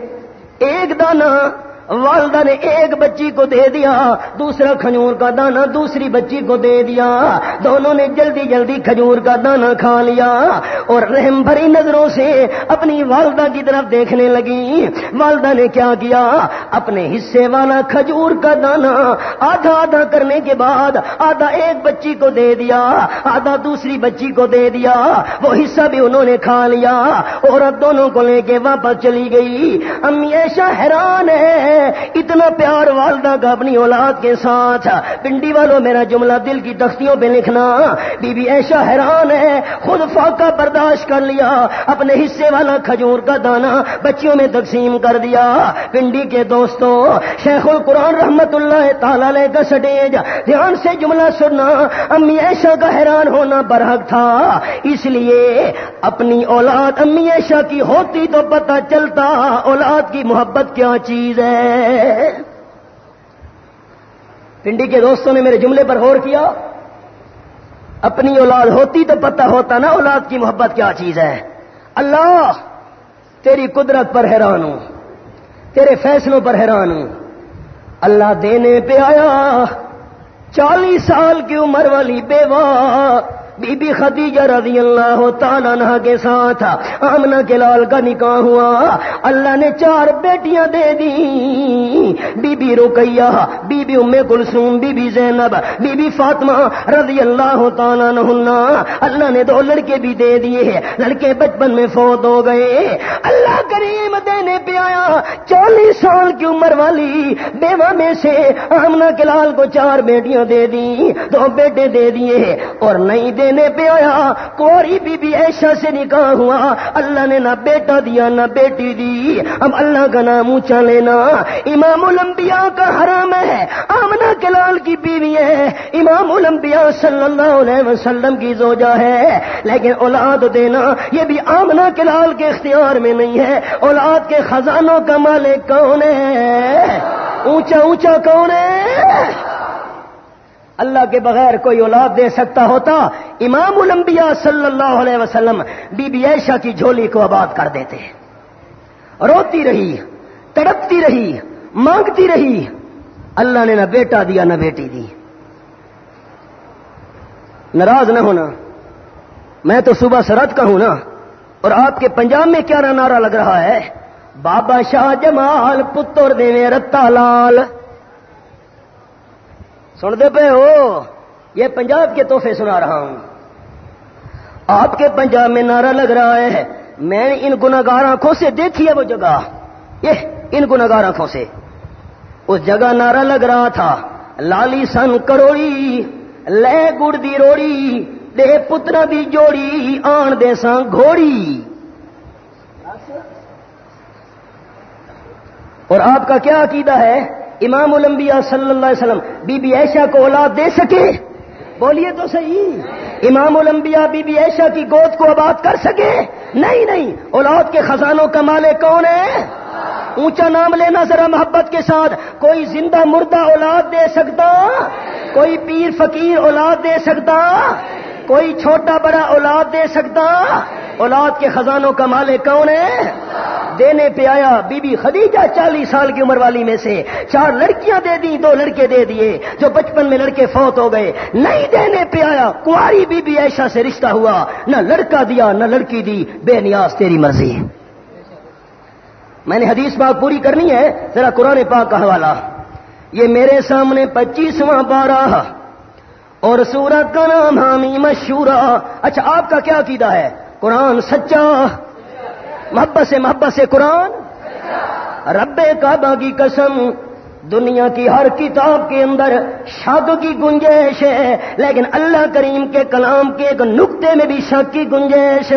ایک دانہ والدہ نے ایک بچی کو دے دیا، دوسرا کھجور کا دانا دوسری بچی کو دے دیا۔ دونوں نے جلدی جلدی کھجور کا دانا کھا لیا اور رحم بھری نظروں سے اپنی والدہ کی طرف دیکھنے لگی۔ والدہ نے کیا کیا؟ اپنے حصے والا کھجور کا دانا آدھا آدھا کرنے کے بعد آدھا ایک بچی کو دے دیا، آدھا دوسری بچی کو دے دیا۔ وہ حصہ بھی انہوں نے کھا لیا اور دونوں کو لے کے واپس چلی گئی۔ امی ایسا حیران ہے ہے اتنا پیار والدہ کا اپنی اولاد کے ساتھ پنڈی والوں میرا جملہ دل کی تختیوں پہ لکھنا۔ بی بی ایشا حیران ہے، خود فاقہ برداشت کر لیا، اپنے حصے والا کھجور کا دانا بچیوں میں تقسیم کر دیا۔ پنڈی کے دوستوں، شیخ القرآن رحمت اللہ تعالی کا سٹیج۔ دھیان سے جملہ سننا، امی ایشا کا حیران ہونا برحق تھا۔ اس لیے اپنی اولاد، امی ایشا کی ہوتی تو پتہ چلتا، اولاد کی محبت کیا چیز ہے۔ پنڈی کے دوستوں نے میرے جملے پر غور کیا۔ اپنی اولاد ہوتی تو پتہ ہوتا نا اولاد کی محبت کیا چیز ہے۔ اللہ، تیری قدرت پر حیران ہوں۔ تیرے فیصلوں پر حیران ہوں۔ اللہ دینے پہ آیا۔ چالیس سال کی عمر والی بیوہ۔ بی بی خدیجہ رضی اللہ تعالیٰ عنہ کے ساتھ آمنہ کے لال کا نکاح ہوا۔ اللہ نے چار بیٹیاں دے دی۔ Bibi Ruqayya Bibi Umm Kulsum be be Zainab be be Fatima رضی اللہ تعالیٰ اللہ نے دو لڑکے بھی دے دیے۔ لڑکے بچپن میں فوت ہو گئے۔ اللہ کریم دینے پہ آیا۔ چالیس سال کی عمر والی بیوہ میں سے آمنا کلال کو چار بیٹیاں دے دی۔ دو بیٹے دے دیے اور نہیں دینے پہ آیا کوری بی بی ایشا سے نکاح ہوا۔ اللہ نے نہ بیٹا دیا، نہ بیٹی دی۔ اب اللہ کا نام اونچا لینا۔ امام الانبیاء کا حرام ہے۔ آمنا کلال کی بیوی ہے۔ امام الانبیاء صلی اللہ علیہ وسلم کی زوجہ ہے۔ لیکن اولاد دینا، یہ بھی آمنا کلال کے اختیار میں نہیں ہے۔ اولاد کے خزانوں کا مالک کون ہے؟ اونچا اونچا کون ہے؟ اللہ کے بغیر کوئی اولاد دے سکتا ہوتا، امام الانبیاء صلی اللہ علیہ وسلم بی بی عائشہ کی جھولی کو آباد کر دیتے۔ روتی رہی، تڑپتی رہی، مانگتی رہی۔ اللہ نے نہ بیٹا دیا، نہ بیٹی دی۔ ناراض نہ ہونا۔ میں تو صبح سرد کا ہوں نا، اور آپ کے پنجاب میں کیا نعرہ لگ رہا ہے؟ بابا شاہ جمال پتر دے رتا لال۔ سن دے پے ہو؟ یہ پنجاب کے تحفے سنا رہا ہوں۔ آپ کے پنجاب میں نعرہ لگ رہا ہے، میں نے ان گناگار آنکھوں سے دیکھی ہے وہ جگہ۔ یہ ان گناگار آنکھوں سے۔ اس جگہ نعرہ لگ رہا تھا، لالی سن کروڑی، لے گڑ دی روڑی، دے پترا دی جوڑی، آن دے سان گھوڑی۔ اور آپ کا کیا عقیدہ ہے؟ امام الانبیاء صلی اللہ علیہ وسلم، بی بی عائشہ کو اولاد دے سکے؟ بولیے تو صحیح۔ امام الانبیاء بی بی عائشہ کی گود کو آباد کر سکے؟ نہیں نہیں۔ اولاد کے خزانوں کا مالک کون ہے؟ اونچا نام لینا ذرا محبت کے ساتھ۔ کوئی زندہ مردہ اولاد دے سکتا؟ کوئی پیر فقیر اولاد دے سکتا؟ کوئی چھوٹا بڑا اولاد دے سکتا؟ اولاد کے خزانوں کا مالک کون ہے؟ دینے پہ آیا بی بی خدیجہ چالیس سال کی عمر والی میں سے چار لڑکیاں دے دی دو لڑکے دے دیے، جو بچپن میں لڑکے فوت ہو گئے۔ نہیں دینے پہ آیا، کاری بی بی ایشا سے رشتہ ہوا، نہ لڑکا دیا، نہ لڑکی دی، بے نیاز تیری مرضی۔ میں نے حدیث بات پوری کرنی ہے، ذرا قرآن پاک کا حوالہ۔ یہ میرے سامنے پچیسواں بارہ اور سورت کا نام حامی مشہورہ۔ اچھا آپ کا کیا عقیدہ ہے؟ قرآن سچا؟ محبت سے محبت سے قرآن؟ رب کعبہ کی قسم دنیا کی ہر کتاب کے اندر شک کی گنجائش ہے، لیکن اللہ کریم کے کلام کے ایک نقطے میں بھی شک کی گنجائش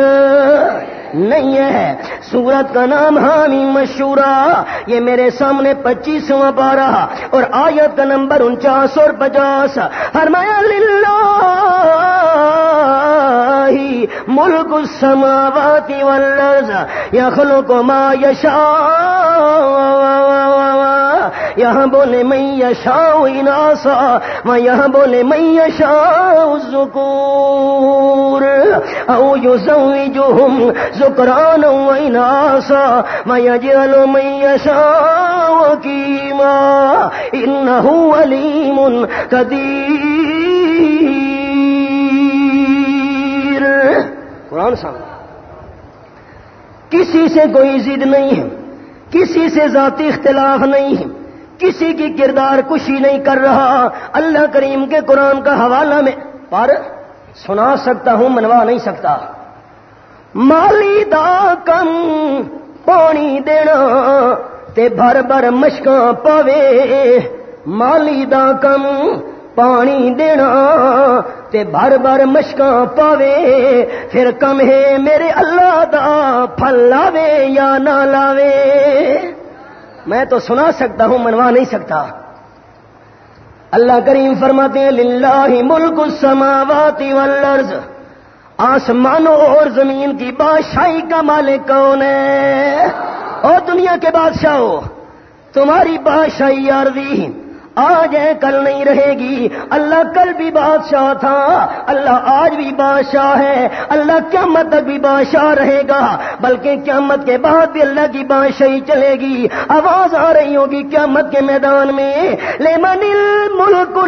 نہیں ہے۔ سورت کا نام حامی مشہورہ یہ میرے سامنے پچیسواں بارہ اور آیت کا نمبر انچاس اور پچاس۔ فرمایا، للہ ملک السماوات والارض يخلق ما يشاء یہاں بولے میں یشاء اناسا میں یہاں بولے میں یشاء الذکور او یزوجہم ذکران و اناسا میں یجعل من یشاء وکیما، انہو علیم قدیر۔ قرآن سامنے۔ کسی سے کوئی ضد نہیں ہے۔ کسی سے ذاتی اختلاف نہیں ہے۔ کسی کی کردار کشی نہیں کر رہا۔ اللہ کریم کے قرآن کا حوالہ میں پر سنا سکتا ہوں، منوا نہیں سکتا۔ مالی دا کم پانی دینا تے بھر بھر مشکاں پاوے۔ مالی دا کم پانی دینا تے بھر بھر مشکاں پاوے پھر کم ہے میرے اللہ دا پھل لاوے یا نہ لاوے میں تو سنا سکتا ہوں منوا نہیں سکتا اللہ کریم فرماتے ہیں للہ ملک السماوات والارض آسمانوں اور زمین کی بادشاہی کا مالک کون ہے اور دنیا کے بادشاہ تمہاری بادشاہی عرضی آج ہے کل نہیں رہے گی۔ اللہ کل بھی بادشاہ تھا۔ اللہ آج بھی بادشاہ ہے۔ اللہ قیامت تک بھی بادشاہ رہے گا۔ بلکہ قیامت کے بعد بھی اللہ کی بادشاہی چلے گی۔ آواز آ رہی ہوگی قیامت کے میدان میں۔ لے من ملک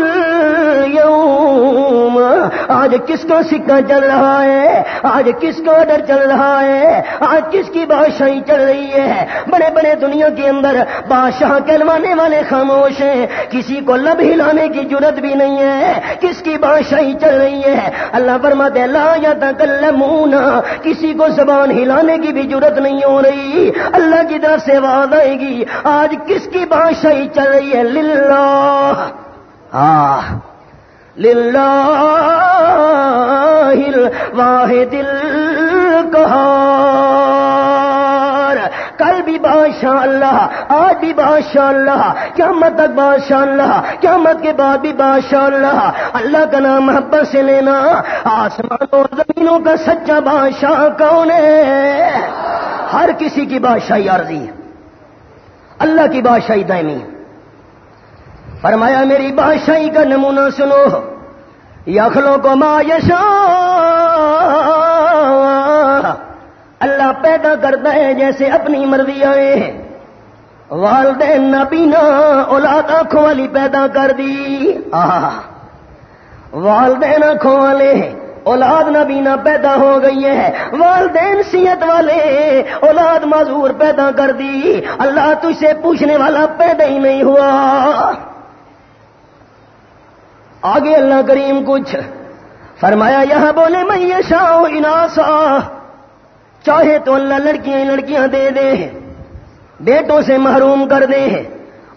آج کس کا سکہ چل رہا ہے؟ آج کس کا آڈر چل رہا ہے؟ آج کس کی بادشاہی چل رہی ہے؟ بڑے بڑے دنیا کے اندر بادشاہ کہلوانے والے خاموش ہیں کسی کو لب ہلانے کی ضرورت بھی نہیں ہے۔ کس کی بادشاہی چل رہی ہے؟ اللہ فرماتے لا یا تکلمون کسی کو زبان ہلانے کی بھی ضرورت نہیں ہو رہی۔ اللہ کی طرف سے آواز آئے گی۔ آج کس کی بادشاہی چل رہی ہے؟ للہ۔ آہ۔ للہ واحد کل بھی بادشاہ اللہ آج بھی بادشاہ اللہ قیامت تک بادشاہ اللہ قیامت کے بعد بھی بادشاہ اللہ اللہ کا نام محبت سے لینا، آسمانوں زمینوں کا سچا بادشاہ کون ہے؟ ہر کسی کی بادشاہی عرضی اللہ کی بادشاہی دائمی فرمایا، میری بادشاہی کا نمونہ سنو۔ یخلوں کو مایشا اللہ پیدا کرتا ہے جیسے اپنی مرضی آئے والدین نبینا اولاد آنکھوں والی پیدا کر دی۔ والدین آنکھوں والے، اولاد نبینا پیدا ہو گئی ہے۔ والدین سیت والے، اولاد معذور پیدا کر دی۔ اللہ تجھ پوچھنے والا پیدا ہی نہیں ہوا۔ آگے اللہ کریم کچھ فرمایا، یہاں بولے میں یہ شاہ اناسا چاہے تو اللہ لڑکیاں لڑکیاں دے دے بیٹوں سے محروم کر دے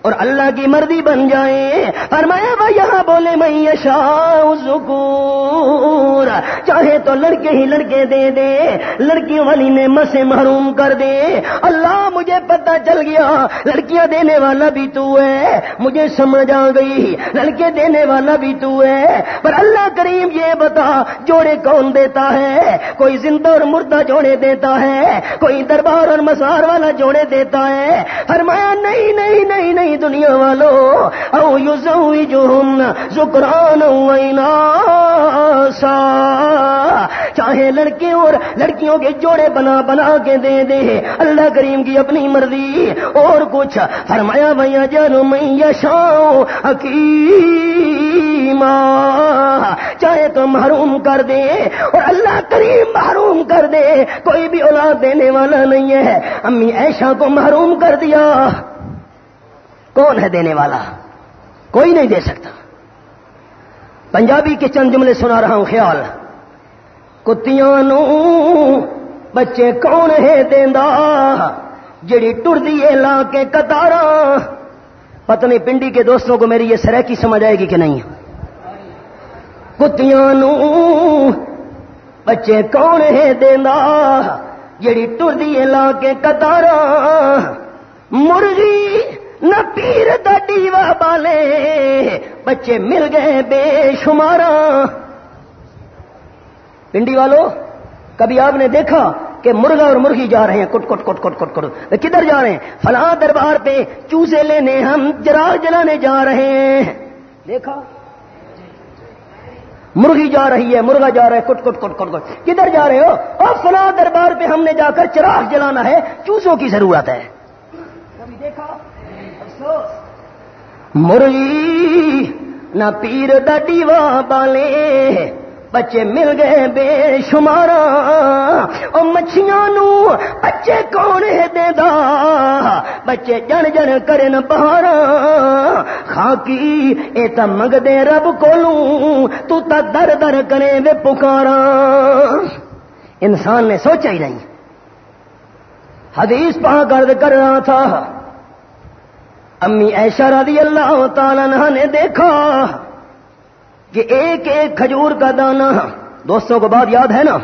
اور اللہ کی مرضی بن جائے۔ فرمایا بھائی یہاں بولے، میں یشا ذکور چاہے تو لڑکے ہی لڑکے دے دے، لڑکیوں والی نعمت سے محروم کر دے۔ اللہ، مجھے پتا چل گیا، لڑکیاں دینے والا بھی تو ہے۔ مجھے سمجھ آ گئی، لڑکے دینے والا بھی تو ہے۔ پر اللہ کریم یہ بتا، جوڑے کون دیتا ہے؟ کوئی زندہ اور مردہ جوڑے دیتا ہے، کوئی دربار اور مسار والا جوڑے دیتا ہے۔ فرمایا، نہیں نہیں نہیں نہیں دنیا والو، او یو جو زکران سا چاہے لڑکے اور لڑکیوں کے جوڑے بنا بنا کے دے دے، اللہ کریم کی اپنی مرضی۔ اور کچھ فرمایا بھیا جانو میں یشاؤ حکیم چاہے تو محروم کر دے اور اللہ کریم محروم کر دے، کوئی بھی اولاد دینے والا نہیں ہے۔ امی ایشا کو محروم کر دیا۔ کون ہے دینے والا؟ کوئی نہیں دے سکتا۔ پنجابی کے چند جملے سنا رہا ہوں، خیال۔ کتیاں نو بچے کون ہے دینا جڑی ٹر دیے لا کے کتارا پتنی پنڈی کے دوستوں کو میری یہ سرکی سمجھ آئے گی کہ نہیں۔ کتیاں نو بچے کون ہے دینا جڑی ٹر دیے لا کے کتارا مرغی نہ پیر ڈیوا بالے۔ بچے مل گئے بے شمارا۔ پنڈی والوں کبھی آپ نے دیکھا کہ مرغا اور مرغی جا رہے ہیں، کٹ کٹ کٹ کٹ کٹ کٹ۔ کدھر جا رہے ہیں؟ فلاں دربار پہ چوسے لینے ہم جرا جلانے جا رہے ہیں۔ دیکھا؟ مرغی جا رہی ہے، مرغا جا رہا ہے، کٹ کٹ کٹ کٹ کٹ۔ کدھر جا رہے ہو؟ اور فلاں دربار پہ ہم نے جا کر چراغ جلانا ہے چوسوں کی ضرورت ہے۔ کبھی دیکھا؟ مرغی نہ پیر ڈیوا بالے بچے مل گئے بے شمارا۔ اور مچھیاں نو بچے کون دے دا؟ بچے جن جن کرن بہارا۔ خاکی اے تا منگ دے رب کولوں، تو تا در در کرے وے پکارا۔ انسان نے سوچا ہی نہیں۔ حدیث پہا گرد کر رہا تھا۔ امی ایشا رضی اللہ تعالی نے دیکھا کہ ایک ایک کھجور کا دانہ دوستوں کو بات یاد ہے نا؟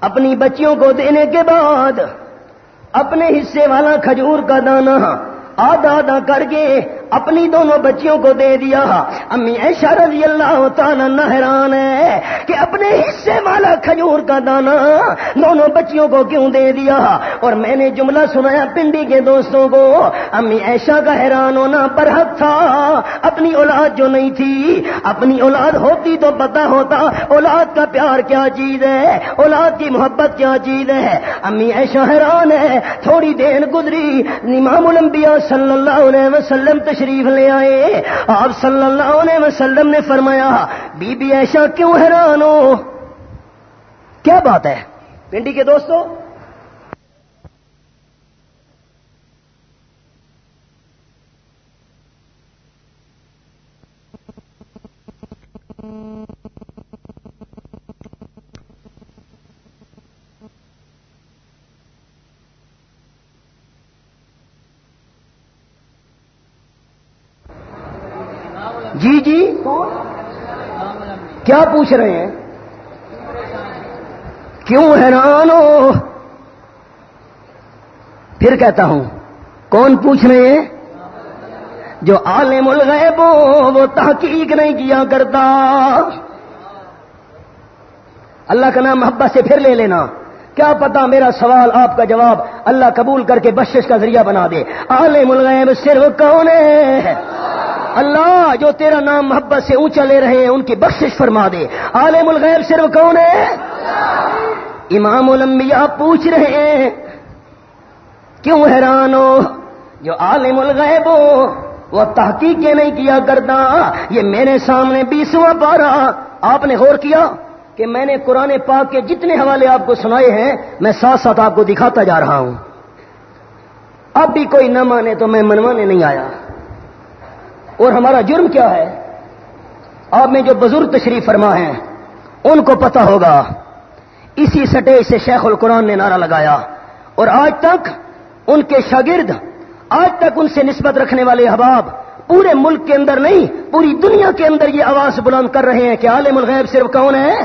اپنی بچیوں کو دینے کے بعد اپنے حصے والا کھجور کا دانہ آدھا آدھا کر کے اپنی دونوں بچیوں کو دے دیا۔ امی ایشا رضی اللہ تعالیٰ حیران ہے کہ اپنے حصے والا کھجور کا دانا دونوں بچیوں کو کیوں دے دیا؟ اور میں نے جملہ سنایا پنڈی کے دوستوں کو۔ امی ایشا کا حیران ہونا برحق تھا۔ اپنی اولاد جو نہیں تھی، اپنی اولاد ہوتی تو پتا ہوتا اولاد کا پیار کیا چیز ہے، اولاد کی محبت کیا چیز ہے۔ امی ایشا حیران ہے، تھوڑی دیر گزری۔ امام الانبیاء صلی اللہ علیہ وسلم تشریف تشریف لے آئے آپ صلی اللہ علیہ وسلم نے فرمایا، بی بی ایشا کیوں حیران ہو کیا بات ہے پنڈی کے دوستو Thank you. جی جی کیا پوچھ رہے ہیں؟ کیوں حیران ہو؟ پھر کہتا ہوں، کون پوچھ رہے ہیں؟ جو عالم الغیب ہو، وہ تحقیق نہیں کیا کرتا۔ اللہ کا نام محبت سے پھر لے لینا۔ کیا پتا میرا سوال آپ کا جواب اللہ قبول کر کے بخشش کا ذریعہ بنا دے۔ عالم الغیب صرف کون ہے؟ اللہ جو تیرا نام محبت سے اونچا لے رہے ہیں، ان کی بخشش فرما دے۔ عالم الغیب صرف کون ہے؟ امام الانبیاء پوچھ رہے ہیں، کیوں حیران ہو؟ جو عالم الغیب ہو، وہ تحقیق نہیں کیا کرتا یہ میرے سامنے بیسواں پارا آپ نے غور کیا کہ میں نے قرآن پاک کے جتنے حوالے آپ کو سنائے ہیں، میں ساتھ ساتھ آپ کو دکھاتا جا رہا ہوں۔ اب بھی کوئی نہ مانے تو میں منوانے نہیں آیا۔ اور ہمارا جرم کیا ہے؟ آپ میں جو بزرگ تشریف فرما ہیں، ان کو پتا ہوگا۔ اسی سٹیج سے شیخ القرآن نے نعرہ لگایا۔ اور آج تک ان کے شاگرد، آج تک ان سے نسبت رکھنے والے احباب پورے ملک کے اندر نہیں، پوری دنیا کے اندر یہ آواز بلند کر رہے ہیں کہ عالم الغیب صرف کون ہے؟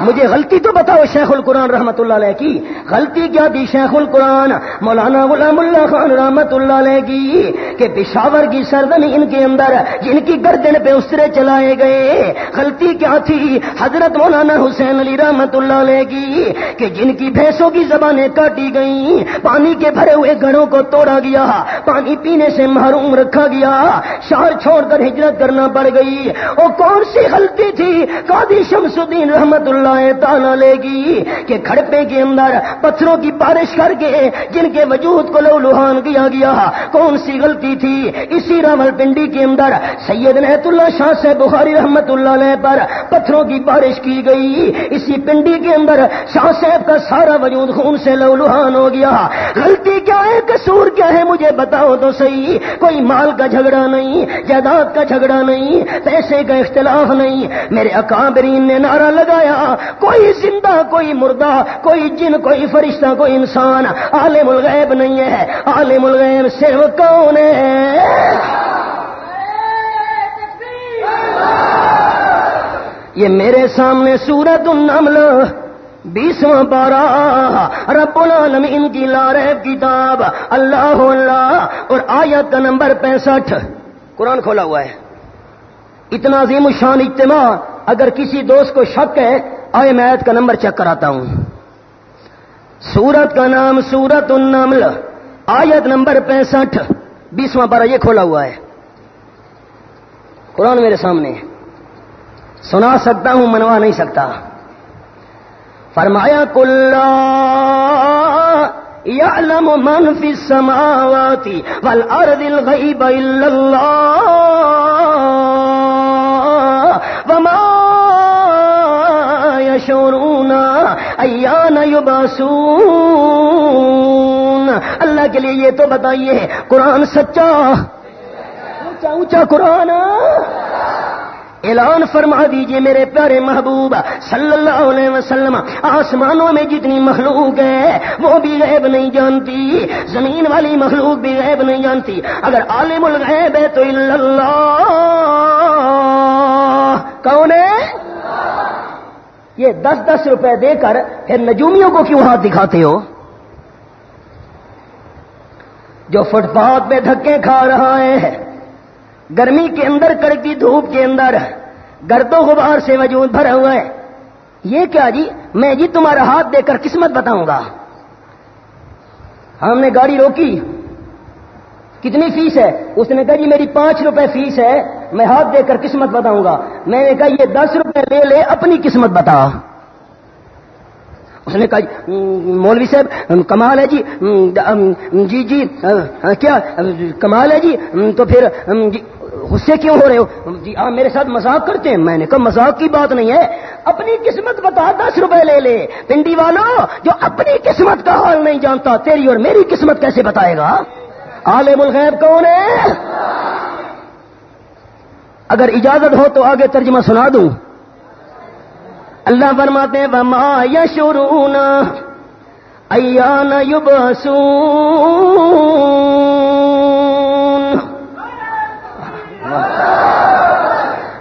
مجھے غلطی تو بتاؤ شیخ القرآن رحمت اللہ علیہ کی۔ غلطی کیا تھی شیخ القرآن؟ مولانا غلام اللہ خان رحمت اللہ علیہ کی کہ پشاور کی سردن ان کے اندر جن کی گردن پہ اسرے چلائے گئے۔ غلطی کیا تھی؟ حضرت مولانا حسین علی رحمت اللہ علیہ کی کہ جن کی بھینسوں کی زبانیں کاٹی گئیں، پانی کے بھرے ہوئے گھروں کو توڑا گیا، پانی پینے سے محروم رکھا گیا، شہر چھوڑ کر ہجرت کرنا پڑ گئی۔ وہ کون سی غلطی تھی؟ قادی شمس الدین رحمت رحمت اللہ تعالی لے گی کہ کھڑپے کے اندر پتھروں کی بارش کر کے جن کے وجود کو لو لوہان کیا گیا، کون سی غلطی تھی؟ اسی راول پنڈی کے اندر سید نحت اللہ شاہ سے بخاری رحمت اللہ علیہ پر پتھروں کی بارش کی گئی۔ اسی پنڈی کے اندر شاہ صاحب کا سارا وجود خون سے لو لوہان ہو گیا۔ غلطی کیا ہے؟ قصور کیا ہے؟ مجھے بتاؤ تو صحیح۔ کوئی مال کا جھگڑا نہیں، جائیداد کا جھگڑا نہیں، پیسے کا اختلاف نہیں۔ میرے اکابرین نے نعرہ لگایا۔ کوئی زندہ، کوئی مردہ، کوئی جن، کوئی فرشتہ، کوئی انسان۔ عالم الغیب نہیں ہے۔ عالم الغیب صرف کون ہے؟ یہ میرے سامنے سورت النمل، بیسواں بارہ رب العالمین کی لارب کتاب، اللہ اللہ، اور آیت کا نمبر پینسٹھ۔ قرآن کھولا ہوا ہے۔ اتنا عظیم شان اجتماع، اگر کسی دوست کو شک ہے، آئے میں آیت کا نمبر چیک کراتا ہوں۔ سورت کا نام سورت النمل، آیت نمبر پینسٹھ، بیسواں بارہ یہ کھولا ہوا ہے۔ قرآن میرے سامنے سنا سکتا ہوں، منوا نہیں سکتا۔ فرمایا کل يعلم من في السماوات والأرض الغيب إلا الله وما يشعرون أيان يباسون اللہ کے لیے یہ تو بتائیے، قرآن سچا؟ اونچا اونچا قرآن اعلان فرما دیجیے میرے پیارے محبوب، صلی اللہ علیہ وسلم، آسمانوں میں جتنی مخلوق ہے، وہ بھی غیب نہیں جانتی، زمین والی مخلوق بھی غیب نہیں جانتی، اگر عالم الغیب ہے تو اللہ۔ کون ہے؟ یہ دس دس روپے دے کر پھر نجومیوں کو کیوں ہاتھ دکھاتے ہو؟ جو فٹ پاتھ پہ دھکے کھا رہا ہے، گرمی کے اندر کڑکی دھوپ کے اندر گرد و غبار سے وجود بھرا ہوا ہے۔ یہ کیا جی؟ میں جی تمہارا ہاتھ دے کر قسمت بتاؤں گا۔ ہم نے گاڑی روکی۔ کتنی فیس ہے؟ اس نے کہا جی میری پانچ روپے فیس ہے۔ میں ہاتھ دے کر قسمت بتاؤں گا۔ میں نے کہا، یہ دس روپے لے لے، اپنی قسمت بتا۔ اس نے کہا مولوی صاحب، کمال ہے جی۔ جی جی کیا؟ کمال ہے جی؟ تو پھر جی، غصے کیوں ہو رہے ہو؟ جی آپ میرے ساتھ مذاق کرتے ہیں۔ میں نے کہا، مذاق کی بات نہیں ہے۔ اپنی قسمت بتا، دس روپے لے لے۔ پنڈی والوں جو اپنی قسمت کا حال نہیں جانتا، تیری اور میری قسمت کیسے بتائے گا؟ عالم الغیب کون ہے؟ اگر اجازت ہو تو آگے ترجمہ سنا دوں۔ اللہ فرماتے ہیں، وما یشرون ایان یبعثون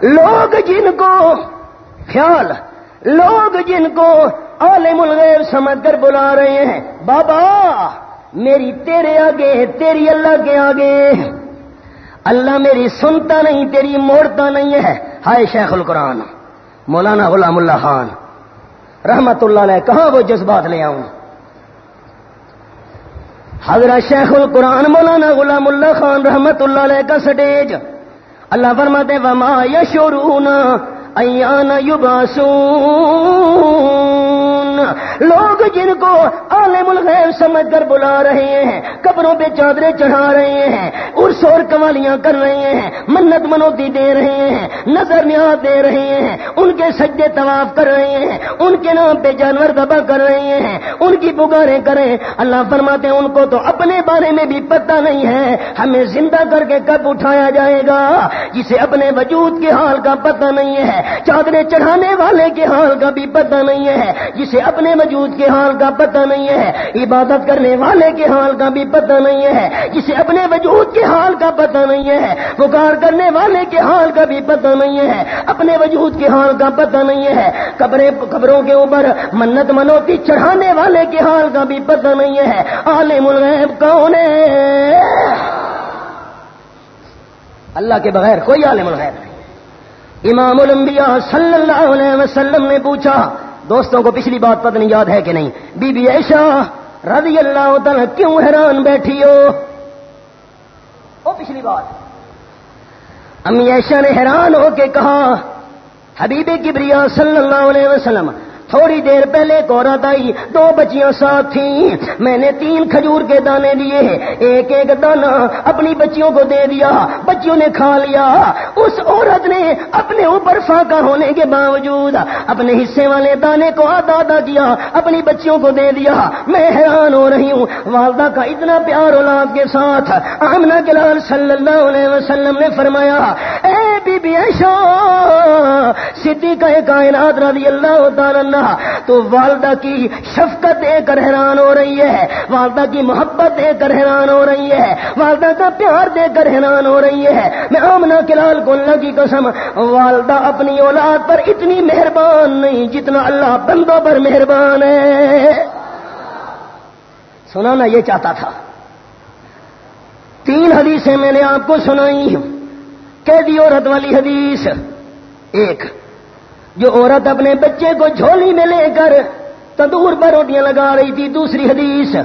لوگ جن کو خیال، لوگ جن کو عالم الغیب سمجھ کر بلا رہے ہیں، بابا، میری تیرے آگے تیری اللہ کے آگے اللہ میری سنتا نہیں، تیری موڑتا نہیں ہے۔ ہائے شیخ القرآن، مولانا غلام اللہ خان، رحمت اللہ علیہ، کہاں وہ جذبات لے آؤں؟ حضرت شیخ القرآن، مولانا غلام اللہ خان، رحمت اللہ علیہ کا سٹیج۔ اللہ فرماتے، وما یشورون ایان یباسون لوگ جن کو عالم الغیب سمجھ کر بلا رہے ہیں، قبروں پہ چادریں چڑھا رہے ہیں ارس اور کمالیاں کر رہے ہیں، منت منوتی دے رہے ہیں، نظر نیاز دے رہے ہیں، ان کے سجدے طواف کر رہے ہیں، ان کے نام پہ جانور دبا کر رہے ہیں، ان کی پکاریں کریں۔ اللہ فرماتے ہیں، ان کو تو اپنے بارے میں بھی پتہ نہیں ہے۔ ہمیں زندہ کر کے کب اٹھایا جائے گا؟ جسے اپنے وجود کے حال کا پتہ نہیں ہے، چادریں چڑھانے والے کے حال کا بھی پتہ نہیں ہے، جسے اپنے وجود کے حال کا پتہ نہیں ہے، عبادت کرنے والے کے حال کا بھی پتہ نہیں ہے، جسے اپنے وجود کے حال کا پتہ نہیں ہے، پکار کرنے والے کے حال کا بھی پتہ نہیں ہے، اپنے وجود کے حال کا پتہ نہیں ہے۔ قبریں قبروں کے اوپر منت منوتی چڑھانے والے کے حال کا بھی پتہ نہیں ہے۔ عالم الغیب کون ہے؟ اللہ کے بغیر کوئی عالم الغیب نہیں۔ امام الانبیاء صلی اللہ علیہ وسلم نے پوچھا دوستوں کو پچھلی بات پتہ نہیں یاد ہے کہ نہیں۔ بی بی ایشا رضی اللہ تعالی کیوں حیران بیٹھی ہو؟ وہ پچھلی بات۔ امی ایشا نے حیران ہو کے کہا، حبیب کبریا صلی اللہ علیہ وسلم تھوڑی دیر پہلے ایک عورت آئی دو بچیاں ساتھ تھیں۔ میں نے تین کھجور کے دانے دیے، ایک ایک دانا اپنی بچیوں کو دے دیا، بچیوں نے کھا لیا۔ اس عورت نے اپنے اوپر فاقہ ہونے کے باوجود اپنے حصے والے دانے کو آدھا آدھا کیا، اپنی بچیوں کو دے دیا۔ میں حیران ہو رہی ہوں، والدہ کا اتنا پیار اولاد کے ساتھ آمنا کلال صلی اللہ علیہ وسلم نے فرمایا، اے بی بی ایشا صدیقہ کائنات رضی اللہ تعالی تو والدہ کی شفقت دے کر حیران ہو رہی ہے، والدہ کی محبت دے کر حیران ہو رہی ہے، والدہ کا پیار دے کر حیران ہو رہی ہے۔ میں آمنا کلال کو اللہ کی قسم، والدہ اپنی اولاد پر اتنی مہربان نہیں جتنا اللہ بندوں پر مہربان ہے۔ سنانا یہ چاہتا تھا۔ تین حدیثیں میں نے آپ کو سنائی قیدی عورت والی حدیث۔ ایک۔ جو عورت اپنے بچے کو جھولی میں لے کر تندور پر روٹیاں لگا رہی تھی، دوسری حدیث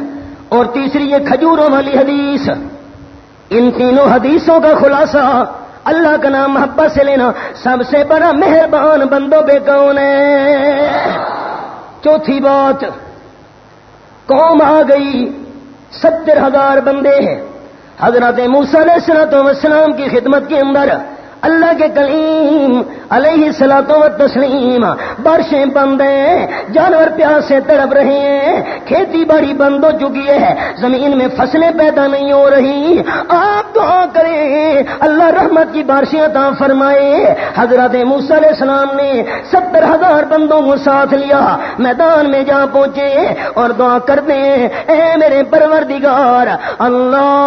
اور تیسری یہ کھجوروں والی حدیث۔ ان تینوں حدیثوں کا خلاصہ اللہ کا نام محبت سے لینا۔ سب سے بڑا مہربان بندوں پہ کون ہے؟ چوتھی بات، قوم آ گئی، ستر ہزار بندے ہیں۔ حضرت موسل وسلام کی خدمت کے اندر اللہ کے کلیم علیہ سلاط و تسلیم بارشیں بند ہیں جانور پیاس سے تڑپ رہے ہیں۔ کھیتی باڑی بند ہو چکی ہے۔ زمین میں فصلیں پیدا نہیں ہو رہی۔ آپ دعا کریں۔ اللہ رحمت کی بارشیں عطا فرمائے۔ حضرت موسی علیہ السلام نے ستر ہزار بندوں کو ساتھ لیا۔ میدان میں جا پہنچے اور دعا کر دیں۔ اے میرے پروردگار اللہ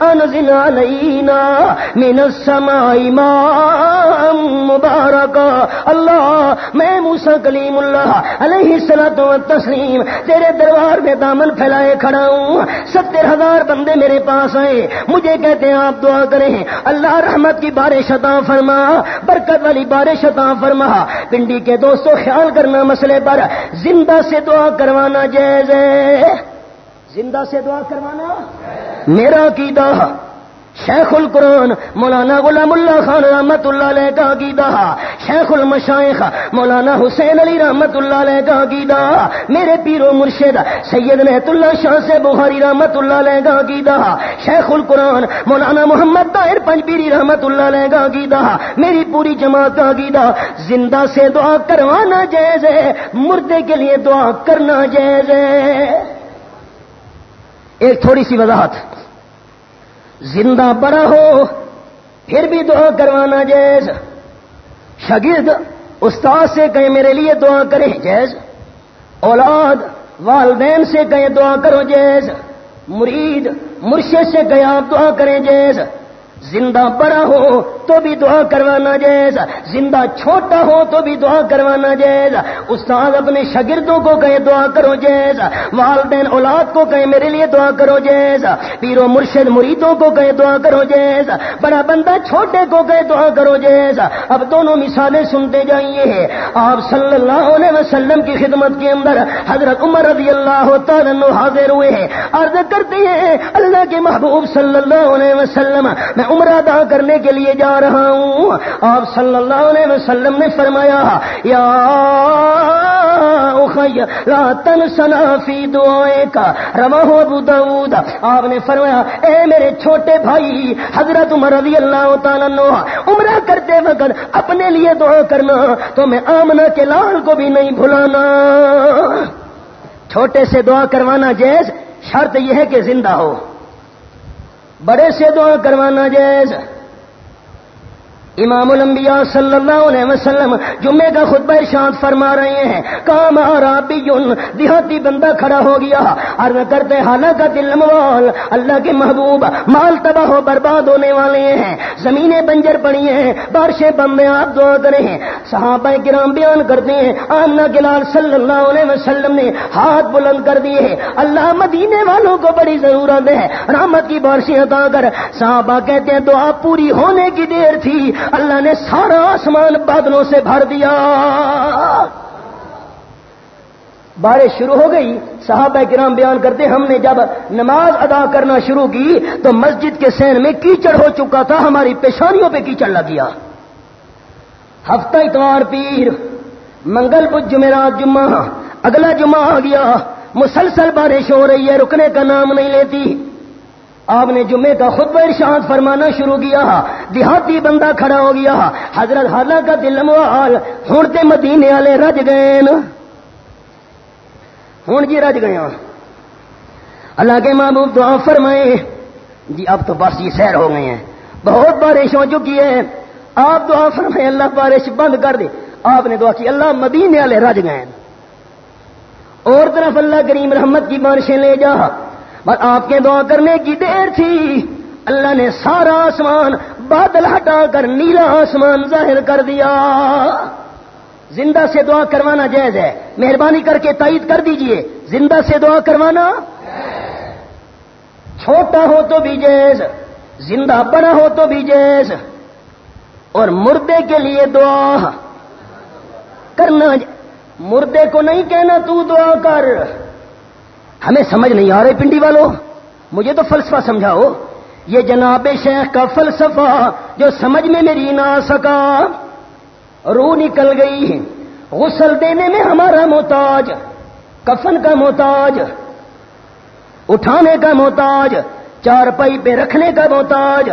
انزل علینا من السماء ماء مبارک اللہ میں موسا کلیم اللہ علیہ سلاد و تسلیم تیرے دربار میں دامن پھیلائے کھڑا ہوں۔ ستر ہزار بندے میرے پاس آئے۔ مجھے کہتے ہیں، آپ دعا کریں۔ اللہ رحمت کی بارش عطا فرما، برکت والی بارش عطا فرما۔ پنڈی کے دوستوں خیال کرنا مسئلے پر۔ زندہ سے دعا کروانا جائز ہے۔ زندہ سے دعا کروانا؟ میرا عقیدہ۔ شیخ القرآن مولانا غلام اللہ خان رحمت اللہ علیہ کا عقیدہ، شیخ المشائخ مولانا حسین علی رحمت اللہ علیہ کا عقیدہ، میرے پیر و مرشد سید نحت اللہ شاہ سے بخاری رحمت اللہ علیہ کا عقیدہ، شیخ القرآن مولانا محمد طاہر پنجبیری رحمت اللہ علیہ کا عقیدہ، میری پوری جماعت کا عقیدہ، زندہ سے دعا کروانا جائز ہے، مردے کے لیے دعا کرنا جائز ہے۔ ایک تھوڑی سی وضاحت۔ زندہ بڑا ہو، پھر بھی دعا کروانا جیز شاگرد استاد سے کہیں میرے لیے دعا کریں جیز اولاد والدین سے کہیں دعا کرو جیز مرید مرشد سے کہیں آپ دعا کریں جیز زندہ بڑا ہو تو بھی دعا کروانا جائز، زندہ چھوٹا ہو تو بھی دعا کروانا جائز۔ استاد اپنے شاگردوں کو کہے دعا کرو جائز، والدین اولاد کو کہے میرے لیے دعا کرو جائز پیرو مرشد مریدوں کو کہے دعا کرو جائز، بڑا بندہ چھوٹے کو کہے دعا کرو جائز۔ اب دونوں مثالیں سنتے جائیے آپ صلی اللہ علیہ وسلم کی خدمت کے اندر حضرت عمر رضی اللہ تعالیٰ حاضر ہوئے ہیں۔ عرض کرتے ہیں، اللہ کے محبوب صلی اللہ علیہ وسلم، میں عمرہ ادا کرنے کے لیے جا رہا ہوں۔ آپ صلی اللہ علیہ وسلم نے فرمایا، یا لا تنسنا فی دعائے کا روا ابو داود۔ آپ نے فرمایا، اے میرے چھوٹے بھائی، حضرت عمر رضی اللہ تعالیٰ عمرہ کرتے وقت اپنے لیے دعا کرنا، تو میں آمنا کے لال کو بھی نہیں بھلانا۔ چھوٹے سے دعا کروانا جیز شرط یہ ہے کہ زندہ ہو۔ بڑے سے دعا کروانا جائز امام الانبیاء صلی اللہ علیہ وسلم جمعے کا خطبہ ارشاد فرما رہے ہیں۔ کام آرابی دیہاتی بندہ کھڑا ہو گیا۔ عرض کرتے حالانکہ دل موال اللہ کے محبوب، مال تباہ و برباد ہونے والے ہیں۔ زمینیں بنجر پڑی ہیں، بارشیں بمبے آپ دعا کریں۔ ہیں صحابہ کرام بیان کرتے ہیں آمنا گلال صلی اللہ علیہ وسلم نے ہاتھ بلند کر دیے۔ ہیں اللہ مدینے والوں کو بڑی ضرورت ہے، رحمت کی بارشیں عطا کر۔ صحابہ کہتے ہیں، دعا پوری ہونے کی دیر تھی۔ اللہ نے سارا آسمان بادلوں سے بھر دیا۔ بارش شروع ہو گئی۔ صحابہ کرام بیان کرتے ہم نے جب نماز ادا کرنا شروع کی تو مسجد کے سین میں کیچڑ ہو چکا تھا، ہماری پیشانیوں پہ کیچڑ لگ گیا۔ ہفتہ اتوار پیر، منگل بدھ جمعرات جمعہ، اگلا جمعہ آ گیا۔ مسلسل بارش ہو رہی ہے، رکنے کا نام نہیں لیتی۔ آپ نے جمعے کا خود ارشاد فرمانا شروع کیا۔ دیہاتی بندہ کھڑا ہو گیا۔ حضرت حالہ کا دل موال ہوں تو مدینے والے رج گئے ہوں جی رج گیا ہاں۔ اللہ کے محبوب دعا فرمائے۔ جی اب تو بس یہ سیر ہو گئے ہیں۔ بہت بارش ہو چکی ہے۔ آپ دعا فرمائے، اللہ بارش بند کر دے۔ آپ نے دعا کی، اللہ مدینے والے رج گئے۔ اور طرف اللہ کریم رحمت کی بارشیں لے جا۔ بس آپ کے دعا کرنے کی دیر تھی۔ اللہ نے سارا آسمان بادل ہٹا کر نیلا آسمان ظاہر کر دیا۔ زندہ سے دعا کروانا جائز ہے۔ مہربانی کر کے تائید کر دیجیے۔ زندہ سے دعا کروانا چھوٹا ہو تو بھی جائز، زندہ بڑا ہو تو بھی جائز۔ اور مردے کے لیے دعا کرنا مردے کو نہیں کہنا تو دعا کر۔ ہمیں سمجھ نہیں آ رہے پنڈی والوں مجھے تو فلسفہ سمجھاؤ۔ یہ جناب شیخ کا فلسفہ جو سمجھ میں میری نہ آ سکا۔ روح نکل گئی غسل دینے میں ہمارا محتاج۔ کفن کا محتاج۔ اٹھانے کا محتاج۔ چار پائی پہ رکھنے کا محتاج۔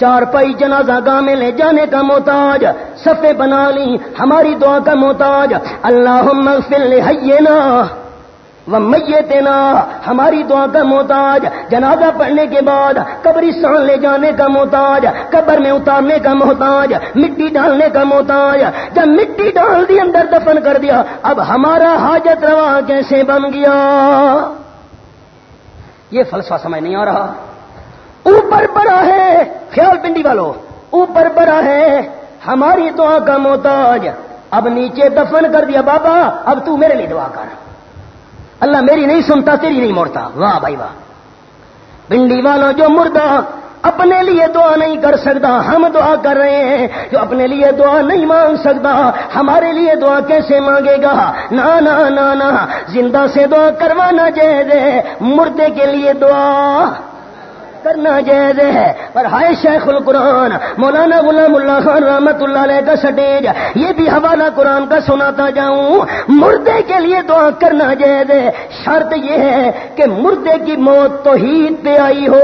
چار پائی جنازہ گاہ میں لے جانے کا محتاج۔ سفے بنا لی ہماری دعا کا محتاج۔ اللہ مغفر نا وہ میے تینا ہماری دعا کا محتاج۔ جنازہ پڑھنے کے بعد قبرستان لے جانے کا محتاج، قبر میں اتارنے کا محتاج، مٹی ڈالنے کا محتاج۔ جب مٹی ڈال دی، اندر دفن کر دیا۔ اب ہمارا حاجت روا کیسے بن گیا؟ یہ فلسفہ سمجھ نہیں آ رہا۔ اوپر بڑا ہے خیال پنڈی والوں اوپر بڑا ہے ہماری دعا کا محتاج۔ اب نیچے دفن کر دیا، بابا، اب تو میرے لیے دعا کر۔ اللہ میری نہیں سنتا، تیری نہیں موڑتا۔ واہ بھائی واہ۔ پنڈی والوں جو مردہ اپنے لیے دعا نہیں کر سکتا، ہم دعا کر رہے ہیں۔ جو اپنے لیے دعا نہیں مانگ سکتا، ہمارے لیے دعا کیسے مانگے گا؟ نا نا نا نا۔ زندہ سے دعا کروانا دے مردے کے لیے دعا۔ کرنا جائز ہے۔ پر ہائے شیخ القرآن، مولانا غلام اللہ خان رحمت اللہ علیہ کا سٹیج، یہ بھی حوالہ قرآن کا سناتا جاؤں۔ مردے کے لیے دعا کرنا جائز ہے۔ شرط یہ ہے کہ مردے کی موت تو ہی پہ آئی ہو۔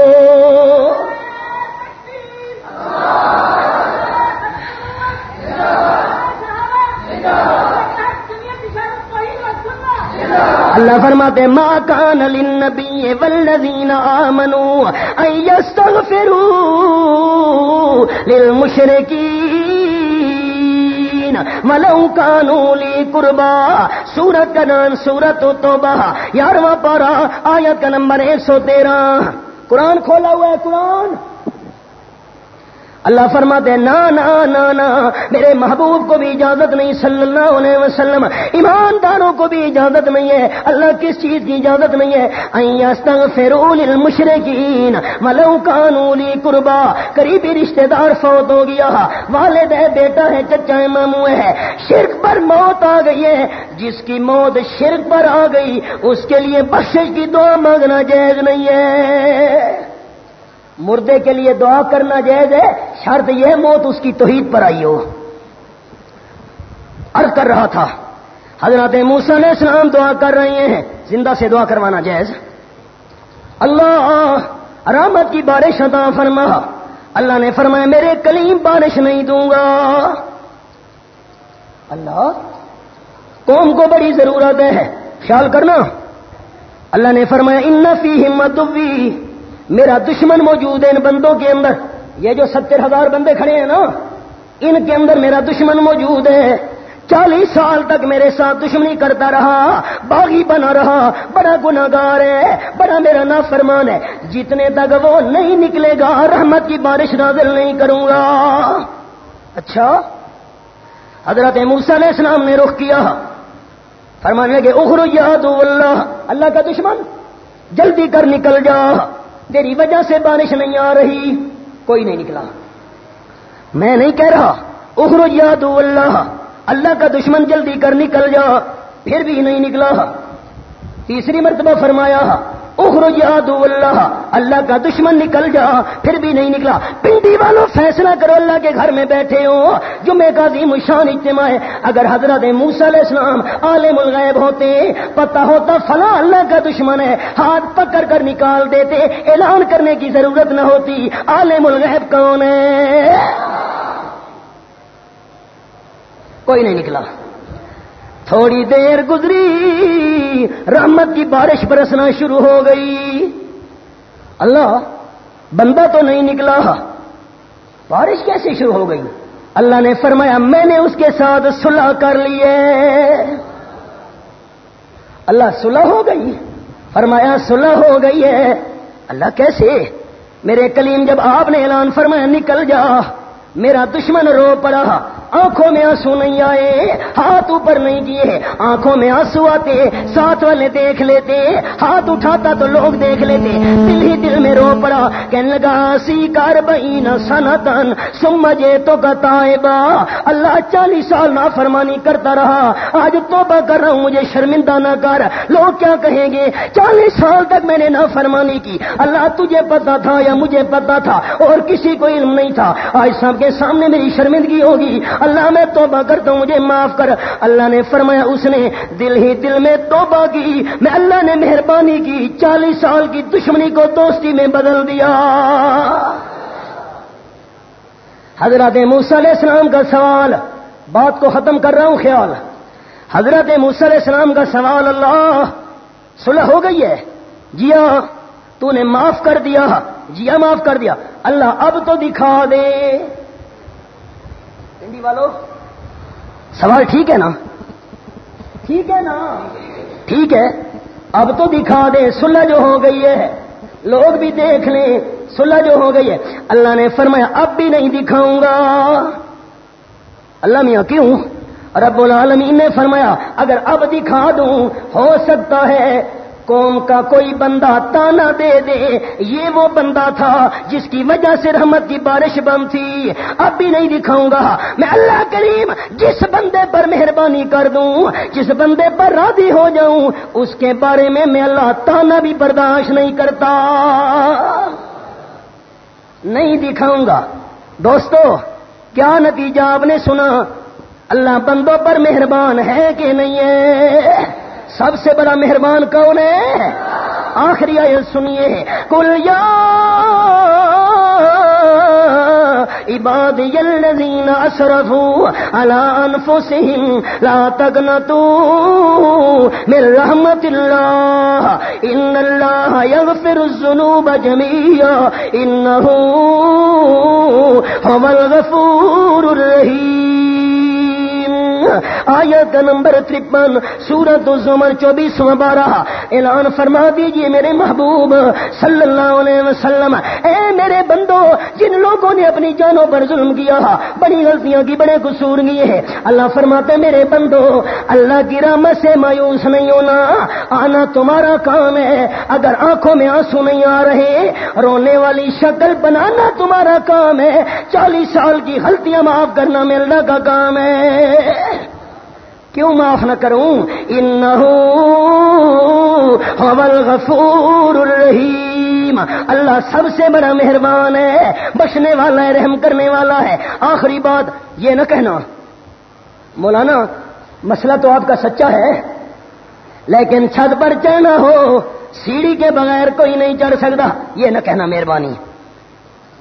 اللہ فرماتے ماں کان للنبی والذین آمنوا ان یستغفروا للمشرکین ملو کانولی قربا۔ سورت کا نام سورت توبہ۔ یارواں پارا، آیت کا نمبر ایک سو تیرہ۔ قرآن کھولا ہوا ہے، قرآن۔ اللہ فرماتے نا نا نا نا، میرے محبوب کو بھی اجازت نہیں، صلی اللہ علیہ وسلم، ایمانداروں کو بھی اجازت نہیں ہے، اللہ کس چیز کی اجازت نہیں ہے؟ فرول المشرقین ملو قانولی قربا، قریبی رشتہ دار فوت ہو گیا، والد ہے، بیٹا ہے، چچا ہے مامو ہے، شرک پر موت آ گئی ہے، جس کی موت شرک پر آ گئی، اس کے لیے بخش کی دعا مانگنا جائز نہیں ہے۔ مردے کے لیے دعا کرنا جائز ہے، شرط یہ موت اس کی توحید پر آئی ہو۔ ارد کر رہا تھا، حضرت موسا علیہ السلام دعا کر رہے ہیں، زندہ سے دعا کروانا جائز۔ اللہ رحمت کی بارش عطا فرما۔ اللہ نے فرمایا، میرے کلیم بارش نہیں دوں گا۔ اللہ، قوم کو بڑی ضرورت ہے، خیال کرنا۔ اللہ نے فرمایا، ان فی ہمت میرا دشمن موجود ہے ان بندوں کے اندر۔ یہ جو ستر ہزار بندے کھڑے ہیں نا، ان کے اندر میرا دشمن موجود ہے۔ چالیس سال تک میرے ساتھ دشمنی کرتا رہا، باغی بنا رہا، بڑا گناگار ہے، بڑا میرا نا فرمان ہے۔ جتنے تک وہ نہیں نکلے گا، رحمت کی بارش نازل نہیں کروں گا۔ اچھا حضرت موسیٰ علیہ السلام نے رخ کیا۔ فرمانے لگے اخرو یاد اللہ اللہ کا دشمن، جلدی کر نکل جا۔ تیری وجہ سے بارش نہیں آ رہی۔ کوئی نہیں نکلا۔ میں نہیں کہہ رہا، اخرج یاد اللہ اللہ کا دشمن جلدی کر نکل جا، پھر بھی نہیں نکلا۔ تیسری مرتبہ فرمایا اخرج اللہ۔ اللہ کا دشمن نکل جا، پھر بھی نہیں نکلا۔ پنڈی والوں، فیصلہ کرو اللہ کے گھر میں بیٹھے ہو۔ جمعے کا عظیم شان اجتماع ہے۔ اگر حضرت موسیٰ علیہ السلام عالم الغیب ہوتے پتا ہوتا فلاں اللہ کا دشمن ہے۔ ہاتھ پکڑ کر نکال دیتے، اعلان کرنے کی ضرورت نہ ہوتی۔ عالم الغیب کون ہے؟ کوئی نہیں نکلا۔ تھوڑی دیر گزری، رحمت کی بارش برسنا شروع ہو گئی۔ اللہ، بندہ تو نہیں نکلا۔ بارش کیسے شروع ہو گئی؟ اللہ نے فرمایا، میں نے اس کے ساتھ صلح کر لیے اللہ، صلح ہو گئی؟ فرمایا، صلح ہو گئی ہے۔ اللہ، کیسے؟ میرے کلیم، جب آپ نے اعلان فرمایا، نکل جا۔ میرا دشمن رو پڑا۔ آنکھوں میں آنسو نہیں آئے، ہاتھ اوپر نہیں کیے آنکھوں میں آنسو آتے، ساتھ والے دیکھ لیتے، ہاتھ اٹھاتا تو لوگ دیکھ لیتے۔ دل ہی دل میں رو پڑا، کہنے لگا سی کار بہین سنتن سمجھے تو با اللہ چالیس سال نہ فرمانی کرتا رہا۔ آج توبہ کر رہا ہوں، مجھے شرمندہ نہ کر۔ لوگ کیا کہیں گے؟ چالیس سال تک میں نے نہ فرمانی کی۔ اللہ تجھے پتا تھا یا مجھے پتا تھا، اور کسی کو علم نہیں تھا۔ آج سب کے سامنے میری شرمندگی ہوگی۔ اللہ میں توبہ کرتا ہوں مجھے معاف کر۔ اللہ نے فرمایا، اس نے دل ہی دل میں توبہ کی۔ میں اللہ نے مہربانی کی، چالیس سال کی دشمنی کو دوستی میں بدل دیا۔ حضرت علیہ السلام کا سوال، بات کو ختم کر رہا ہوں، خیال۔ حضرت علیہ السلام کا سوال، اللہ، صلح ہو گئی ہے؟ جیا، تو نے معاف کر دیا۔ جیا، معاف کر دیا۔ اللہ اب تو دکھا دے۔ والو؟ سوال ٹھیک ہے نا؟ ٹھیک ہے نا۔ ٹھیک ہے۔ اب تو دکھا دے سلح جو ہو گئی ہے۔ لوگ بھی دیکھ لیں سلح جو ہو گئی ہے۔ اللہ نے فرمایا اب بھی نہیں دکھاؤں گا۔ اللہ میاں کیوں؟ رب العالمین نے فرمایا اگر اب دکھا دوں ہو سکتا ہے۔ قوم کا کوئی بندہ تانا دے دے، یہ وہ بندہ تھا جس کی وجہ سے رحمت کی بارش بند تھی۔ اب بھی نہیں دکھاؤں گا۔ میں اللہ کریم جس بندے پر مہربانی کر دوں، جس بندے پر راضی ہو جاؤں، اس کے بارے میں میں اللہ تانا بھی برداشت نہیں کرتا۔ نہیں دکھاؤں گا۔ دوستو، کیا نتیجہ آپ نے سنا؟ اللہ بندوں پر مہربان ہے کہ نہیں ہے؟ سب سے بڑا مہربان کون ہے؟ آخری آیت سنیے۔ کل یا عباد الذین اسرفوا على انفسهم لا تقنطوا من رحمت اللہ ان اللہ یغفر الذنوب جميعا انه هو الغفور الرحیم آیت نمبر ترپن سورت الزمر چوبیسواں بارہ اعلان فرما دیجیے میرے محبوب صلی اللہ علیہ وسلم۔ اے میرے بندو، جن لوگوں نے اپنی جانوں پر ظلم کیا، بڑی غلطیاں کی، بڑے قصور کیے ہیں، اللہ فرماتے میرے بندو، اللہ کی رحمت سے مایوس نہیں ہونا، آنا تمہارا کام ہے۔ اگر آنکھوں میں آنسو نہیں آ رہے، رونے والی شکل بنانا تمہارا کام ہے۔ چالیس سال کی غلطیاں معاف کرنا ملنا کا کام ہے۔ کیوں معاف نہ کروں؟ ان غفور الرحیم۔ اللہ سب سے بڑا مہربان ہے بچنے والا ہے، رحم کرنے والا ہے۔ آخری بات یہ نہ کہنا۔ مولانا، مسئلہ تو آپ کا سچا ہے، لیکن چھت پر چڑھنا ہو، سیڑھی کے بغیر کوئی نہیں چڑھ سکتا۔ یہ نہ کہنا مہربانی۔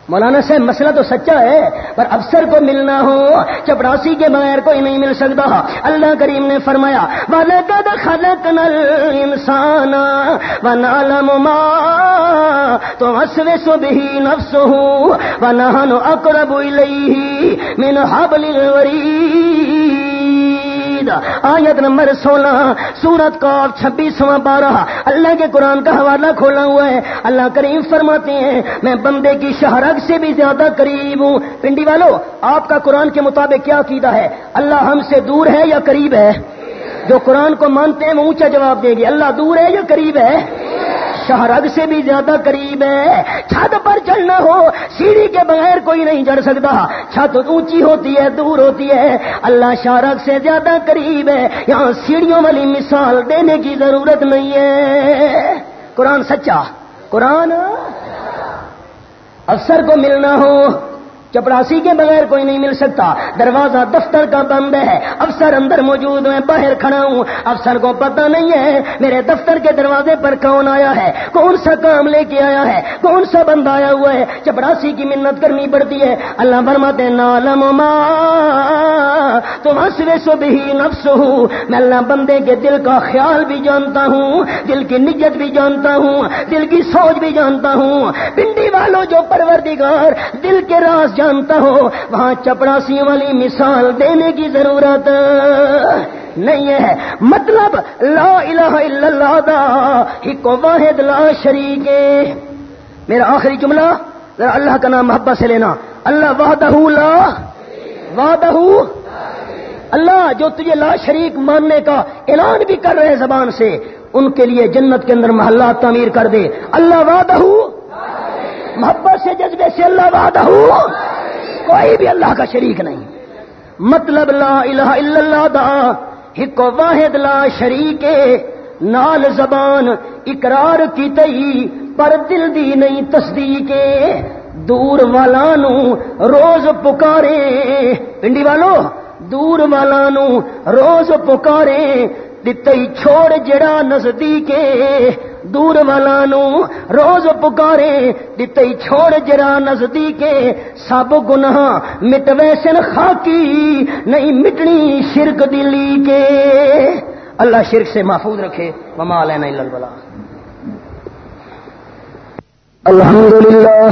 مولانا صاحب، مسئلہ تو سچا ہے، پر افسر کو ملنا ہو چپڑاسی کے بغیر کوئی نہیں مل سکتا۔ اللہ کریم نے فرمایا، وَلَقَدْ نل انسان و مَا تُوَسْوِسُ بِهِ نَفْسُهُ وَنَحْنُ نفس إِلَيْهِ مِنْ حَبْلِ الْوَرِيدِ۔ الورید آیت نمبر سولہ، سورت کا چھبیسواں بارہ اللہ کے قرآن کا حوالہ کھولا ہوا ہے۔ اللہ کریم فرماتے ہیں، میں بندے کی شہرگ سے بھی زیادہ قریب ہوں۔ پنڈی والو، آپ کا قرآن کے مطابق کیا عقیدہ ہے؟ اللہ ہم سے دور ہے یا قریب ہے؟ جو قرآن کو مانتے ہیں وہ اونچا جواب دیں گے اللہ دور ہے یا قریب ہے؟ شہرگ سے بھی زیادہ قریب ہے۔ چھت پر چلنا ہو، سیڑھی کے بغیر کوئی نہیں چڑھ سکتا۔ چھت اونچی ہوتی ہے، دور ہوتی ہے۔ اللہ شہرگ سے زیادہ قریب ہے۔ یہاں سیڑھیوں والی مثال دینے کی ضرورت نہیں ہے۔ قرآن سچا۔ قرآن، افسر کو ملنا ہو۔ چپڑاسی کے بغیر کوئی نہیں مل سکتا، دروازہ دفتر کا بند ہے، افسر اندر موجود میں باہر کھڑا ہوں۔ افسر کو پتہ نہیں ہے میرے دفتر کے دروازے پر کون آیا ہے، کون سا کام لے کے آیا ہے، کون سا بند آیا ہوا ہے۔ چپڑاسی کی منت کرنی پڑتی ہے، اللہ برماتے نالم تم ہنسوے سو بھی نفس ہوں میں اللہ بندے کے دل کا خیال بھی جانتا ہوں، دل کی نجت بھی جانتا ہوں، دل کی سوچ بھی جانتا ہوں۔ پنڈی والوں جو پروردگار، دل کے راز جانتا ہو، وہاں چپڑاسی والی مثال دینے کی ضرورت نہیں ہے۔ مطلب لا الہ الا اللہ دا ہکو واحد، لا شریک میرا آخری جملہ، ذرا اللہ کا نام محبت سے لینا۔ اللہ وحدہ لا، وحدہ اللہ جو تجھے لا شریک ماننے کا اعلان بھی کر رہے زبان سے، ان کے لیے جنت کے اندر محلہ تعمیر کر دے۔ اللہ وعدہ محبت سے جذبے سے اللہ وعدہ کوئی بھی اللہ کا شریک نہیں۔ مطلب لا الہ الا اللہ دا ہک واحد لا شریک نال زبان اقرار کی تئی پر دل دی نہیں تصدیق دور والا نو روز پکارے۔ پنڈی والو، دور والا نو روز پکارے۔ دتئی چھوڑ جڑا نزدیک دور والا نو روز پکارے دتئی چھوڑ جڑا نزدیک سب گناہ مٹ ویسن خاکی نہیں مٹنی شرک دلی کے اللہ شرک سے محفوظ رکھے مما لینا البلا الحمد للہ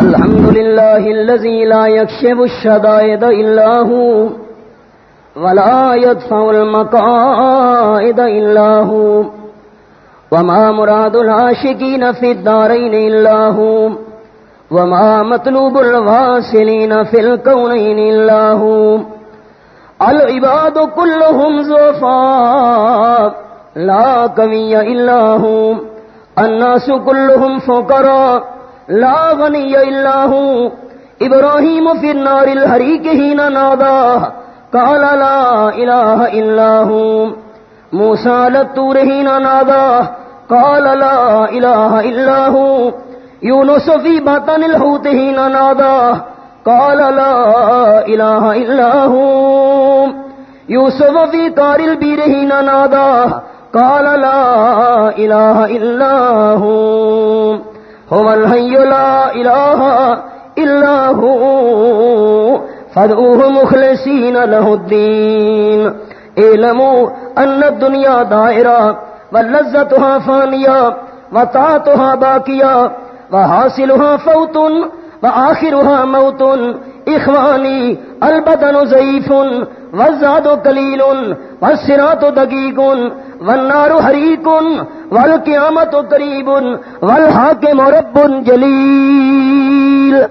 الحمد للہ الذي لا يكشف الشدائد الا هو ولا يدفع المقائد إلا هو. وما مراد العاشقين في الدارين إلا هو. وما مطلوب الواصلين في الكونين إلا هو. العباد كلهم زوفا. لا قوي إلا هو. الناس كلهم فقراء. لا غني إلا هو. إبراهيم في النار الهريك حين ناداه. قال لا الہ الا ہوں موسا لتور ہی نادا قال لا الہ الا ہوں یونس فی باطن الحوت ہی نادا قال لا الہ الا ہوں یوسف فی کار البیر ہی نادا قال لا الہ الا ہوں هو الحی لا الہ الا ہوں فدعوه مخلصين له الدين اعلموا ان الدنيا دائرة ولذتها فانية وطاعتها باقية وحاصلها فوت وآخرها موت. إخواني البدن زيف والزاد قليل والصراط دقيق والنار حريق والقيامة قريب والحاكم رب جلیل.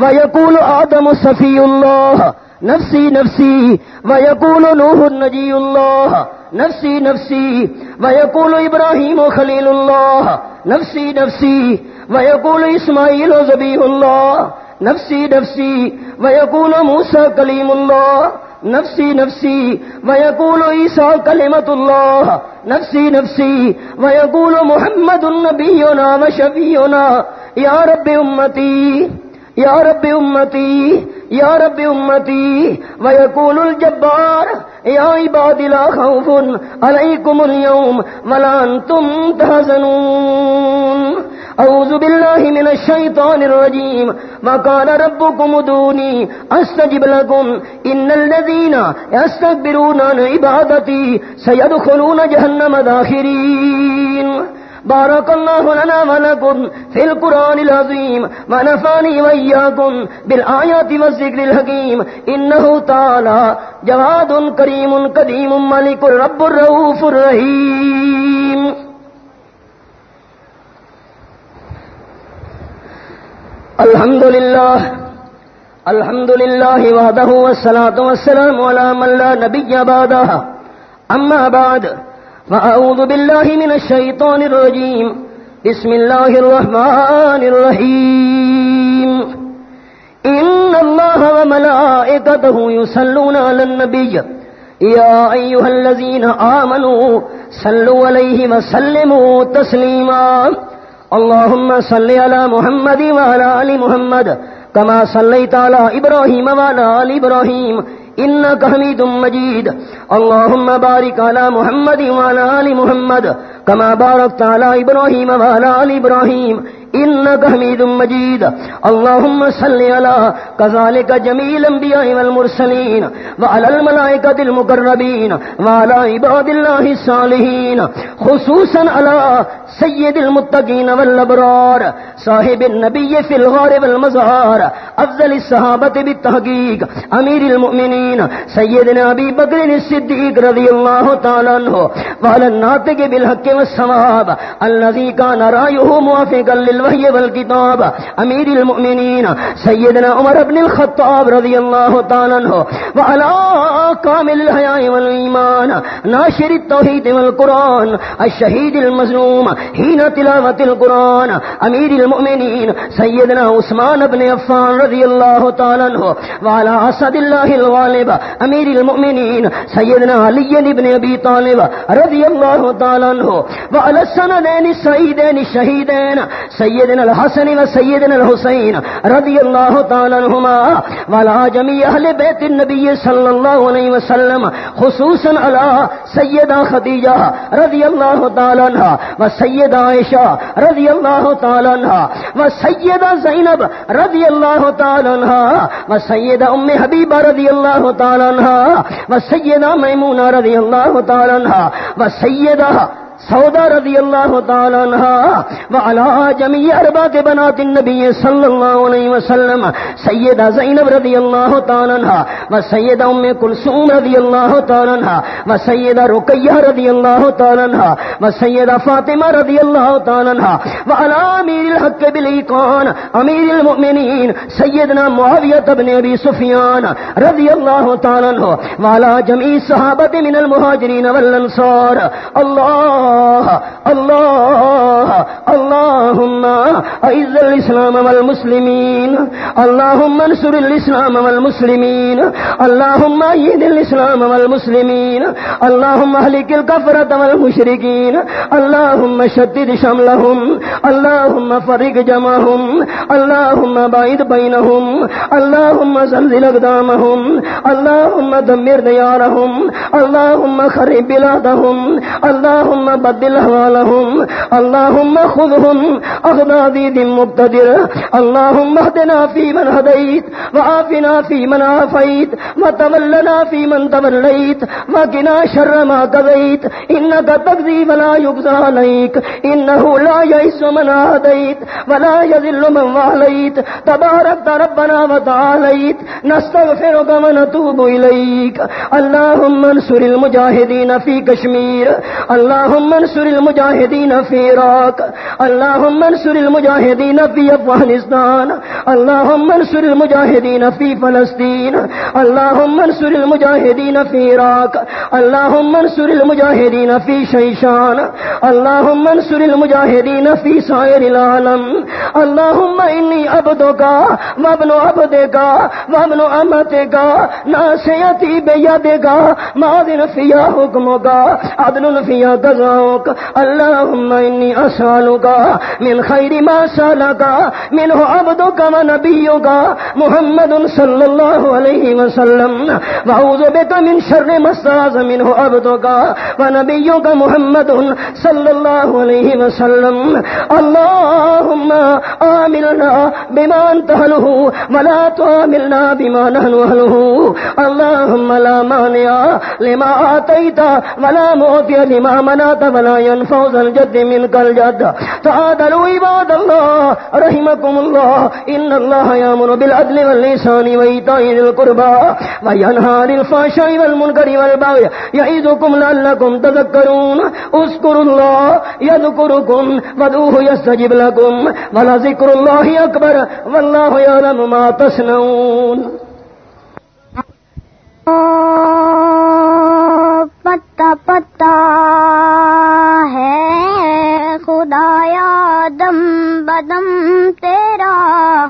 جليل ويقول آدم صفي الله نفسی نفسی ویقول نوح نجی اللہ نفسی نفسی ویقول ابراہیم و خلیل اللہ نفسی نفسی ویقول اسماعیل و زبی اللہ نفسی نفسی ویقول موسا کلیم اللہ نفسی نفسی ویقول عیسیٰ کلمت اللہ نفسی نفسی ویقول محمد النبینا و شفینا یا رب امتی یا رب امتی، یا رب امتی ویقول الجبار، یا عباد لا خوف علیکم اليوم ولا انتم تحزنون. اعوذ باللہ من الشیطان الرجیم. وقال ربكم دونی استجب لكم ان الذین يستكبرون عن عبادتی سيدخلون جہنم داخرین. بارك الله لنا ولكم في القرآن العظيم ونفاني وإياكم بالآيات والذكر الحكيم إنه تعالى جواد كريم قديم ملك الرب الرؤوف الرحيم الحمد لله الحمد لله وحده والصلاة والسلام على من لا نبي بعدها أما بعد فأعوذ بالله من الشيطان الرجيم. بسم الله الرحمن الرحيم. إن الله وملائكته يسلون على النبي. يا أيها الذين آمنوا سلوا عليه وسلموا تسليما. اللهم صل على محمد وعلى آل محمد كما صليت على إبراهيم وعلى آل إبراهيم انك حميد مجيد. اللهم بارك على محمد وعلى آل محمد، كما باركت على إبراهيم وعلى آل إبراهيم. إنك حميد مجيد. اللهم صل على كذلك جميع الأنبياء والمرسلين وعلى الملائكة المقربين وعلى عباد الله الصالحين، خصوصا على سيد المتقين والأبرار، صاحب النبي في الغار والمزهار أفضل الصحابة بالتحقيق، أمير المؤمنين، سيدنا أبي بكر الصديق رضي الله تعالى عنه، وعلى الناطق بالحق والصواب، الذي كان رأيه موافقا لل للوحي والكتاب أمير المؤمنين سيدنا عمر بن الخطاب رضي الله تعالى عنه وعلى كامل الحياء والإيمان ناشر التوحيد والقرآن الشهيد المظلوم حين تلاوة القرآن أمير المؤمنين سيدنا عثمان بن عفان رضي الله تعالى عنه وعلى أسد الله الغالب أمير المؤمنين سيدنا علي بن أبي طالب رضي الله تعالى عنه وعلى السندين السعيدين الشهيدين سيدنا الحسن وسيدنا الحسين رضي الله تعالى عنهما وعلى جميع أهل بيت النبي صلى الله عليه وسلم، خصوصا على سيدة خديجة رضي الله تعالى عنها وسيدة عائشة رضي الله تعالى عنها وسيدة زينب رضي الله تعالى عنها وسيدة أم حبيبة رضي الله تعالى عنها وسيدة ميمونة رضي الله تعالى عنها وسيدة سودا رضی اللہ تعالیٰ عنہ وعلا جميع اربات بنات النبی صلی اللہ علیہ وسلم، سیدہ زینب رضی اللہ تعالیٰ عنہ و سیدہ ام کلثوم رضی اللہ تعالیٰ عنہ و سیدہ رقیہ رضی اللہ تعالیٰ عنہ و سیدہ فاطمہ رضی اللہ تعالیٰ عنہ وعلا امیر الحق بالایقان امیر المؤمنین، سیدنا معاویہ بن ابی سفیان رضی اللہ تعالیٰ عنہ وعلا جميع صحابت من المہاجرین والانصار۔ اللہ الله اللهم أعز الإسلام والمسلمين اللهم انصر الإسلام والمسلمين اللهم أيد الإسلام والمسلمين اللهم أهلك الكفرة والمشركين اللهم شدد شملهم اللهم فرق جمعهم اللهم بعيد بينهم اللهم زلزل أقدامهم اللهم دمر ديارهم اللهم خرب بلادهم اللهم بدل حوالهم. اللهم خذهم. أخذ عزيز مقتدر اللهم اهدنا في من هديت وعافنا في من عافيت وتولنا في من توليت وقنا شر ما قضيت. إنك تقضي ولا يقضى عليك. إنه لا يئس من هديت ولا يذل من واليت. تبارك ربنا وتعاليت. نستغفرك ونتوب إليك. اللهم انصر المجاهدين في كشمير. اللهم انصر المجاهدين في عراق. اللهم انصر المجاهدين في أفغانستان اللهم انصر المجاهدين في فلسطين اللهم انصر المجاهدين في عراق. اللهم انصر المجاهدين في شيشان اللهم انصر المجاهدين في سائر العالم. اللهم إني عبدك وابن عبدك وابن أمتك ناسيتي بيدك ماض فيها حكمك عدل فيها قضاؤك اللهم إني أسألك من خير ما سألك منه عبدك ونبيك محمد صلى الله عليه وسلم. وأعوذ بك من شر ما استعاذ منه عبدك ونبيك محمد صلى الله عليه وسلم. اللهم آملنا بما أنت هله ولا تعاملنا بما نحن هله اللهم لا مانع لما آتيت ولا موتي لما منات. ولا ينفع ذا الجد منك الجد تعادلوا عباد الله رحمكم الله إن الله يأمر بالعدل واللسان وإيتاء ذي القربى وينهى عن الفحشاء والمنكر والبغي يعظكم لعلكم تذكرون اذكروا الله يذكركم وادعوه يستجب لكم ولذكر الله أكبر والله يعلم ما تصنعون پتا پتا ہے خدایا دم بدم تیرا۔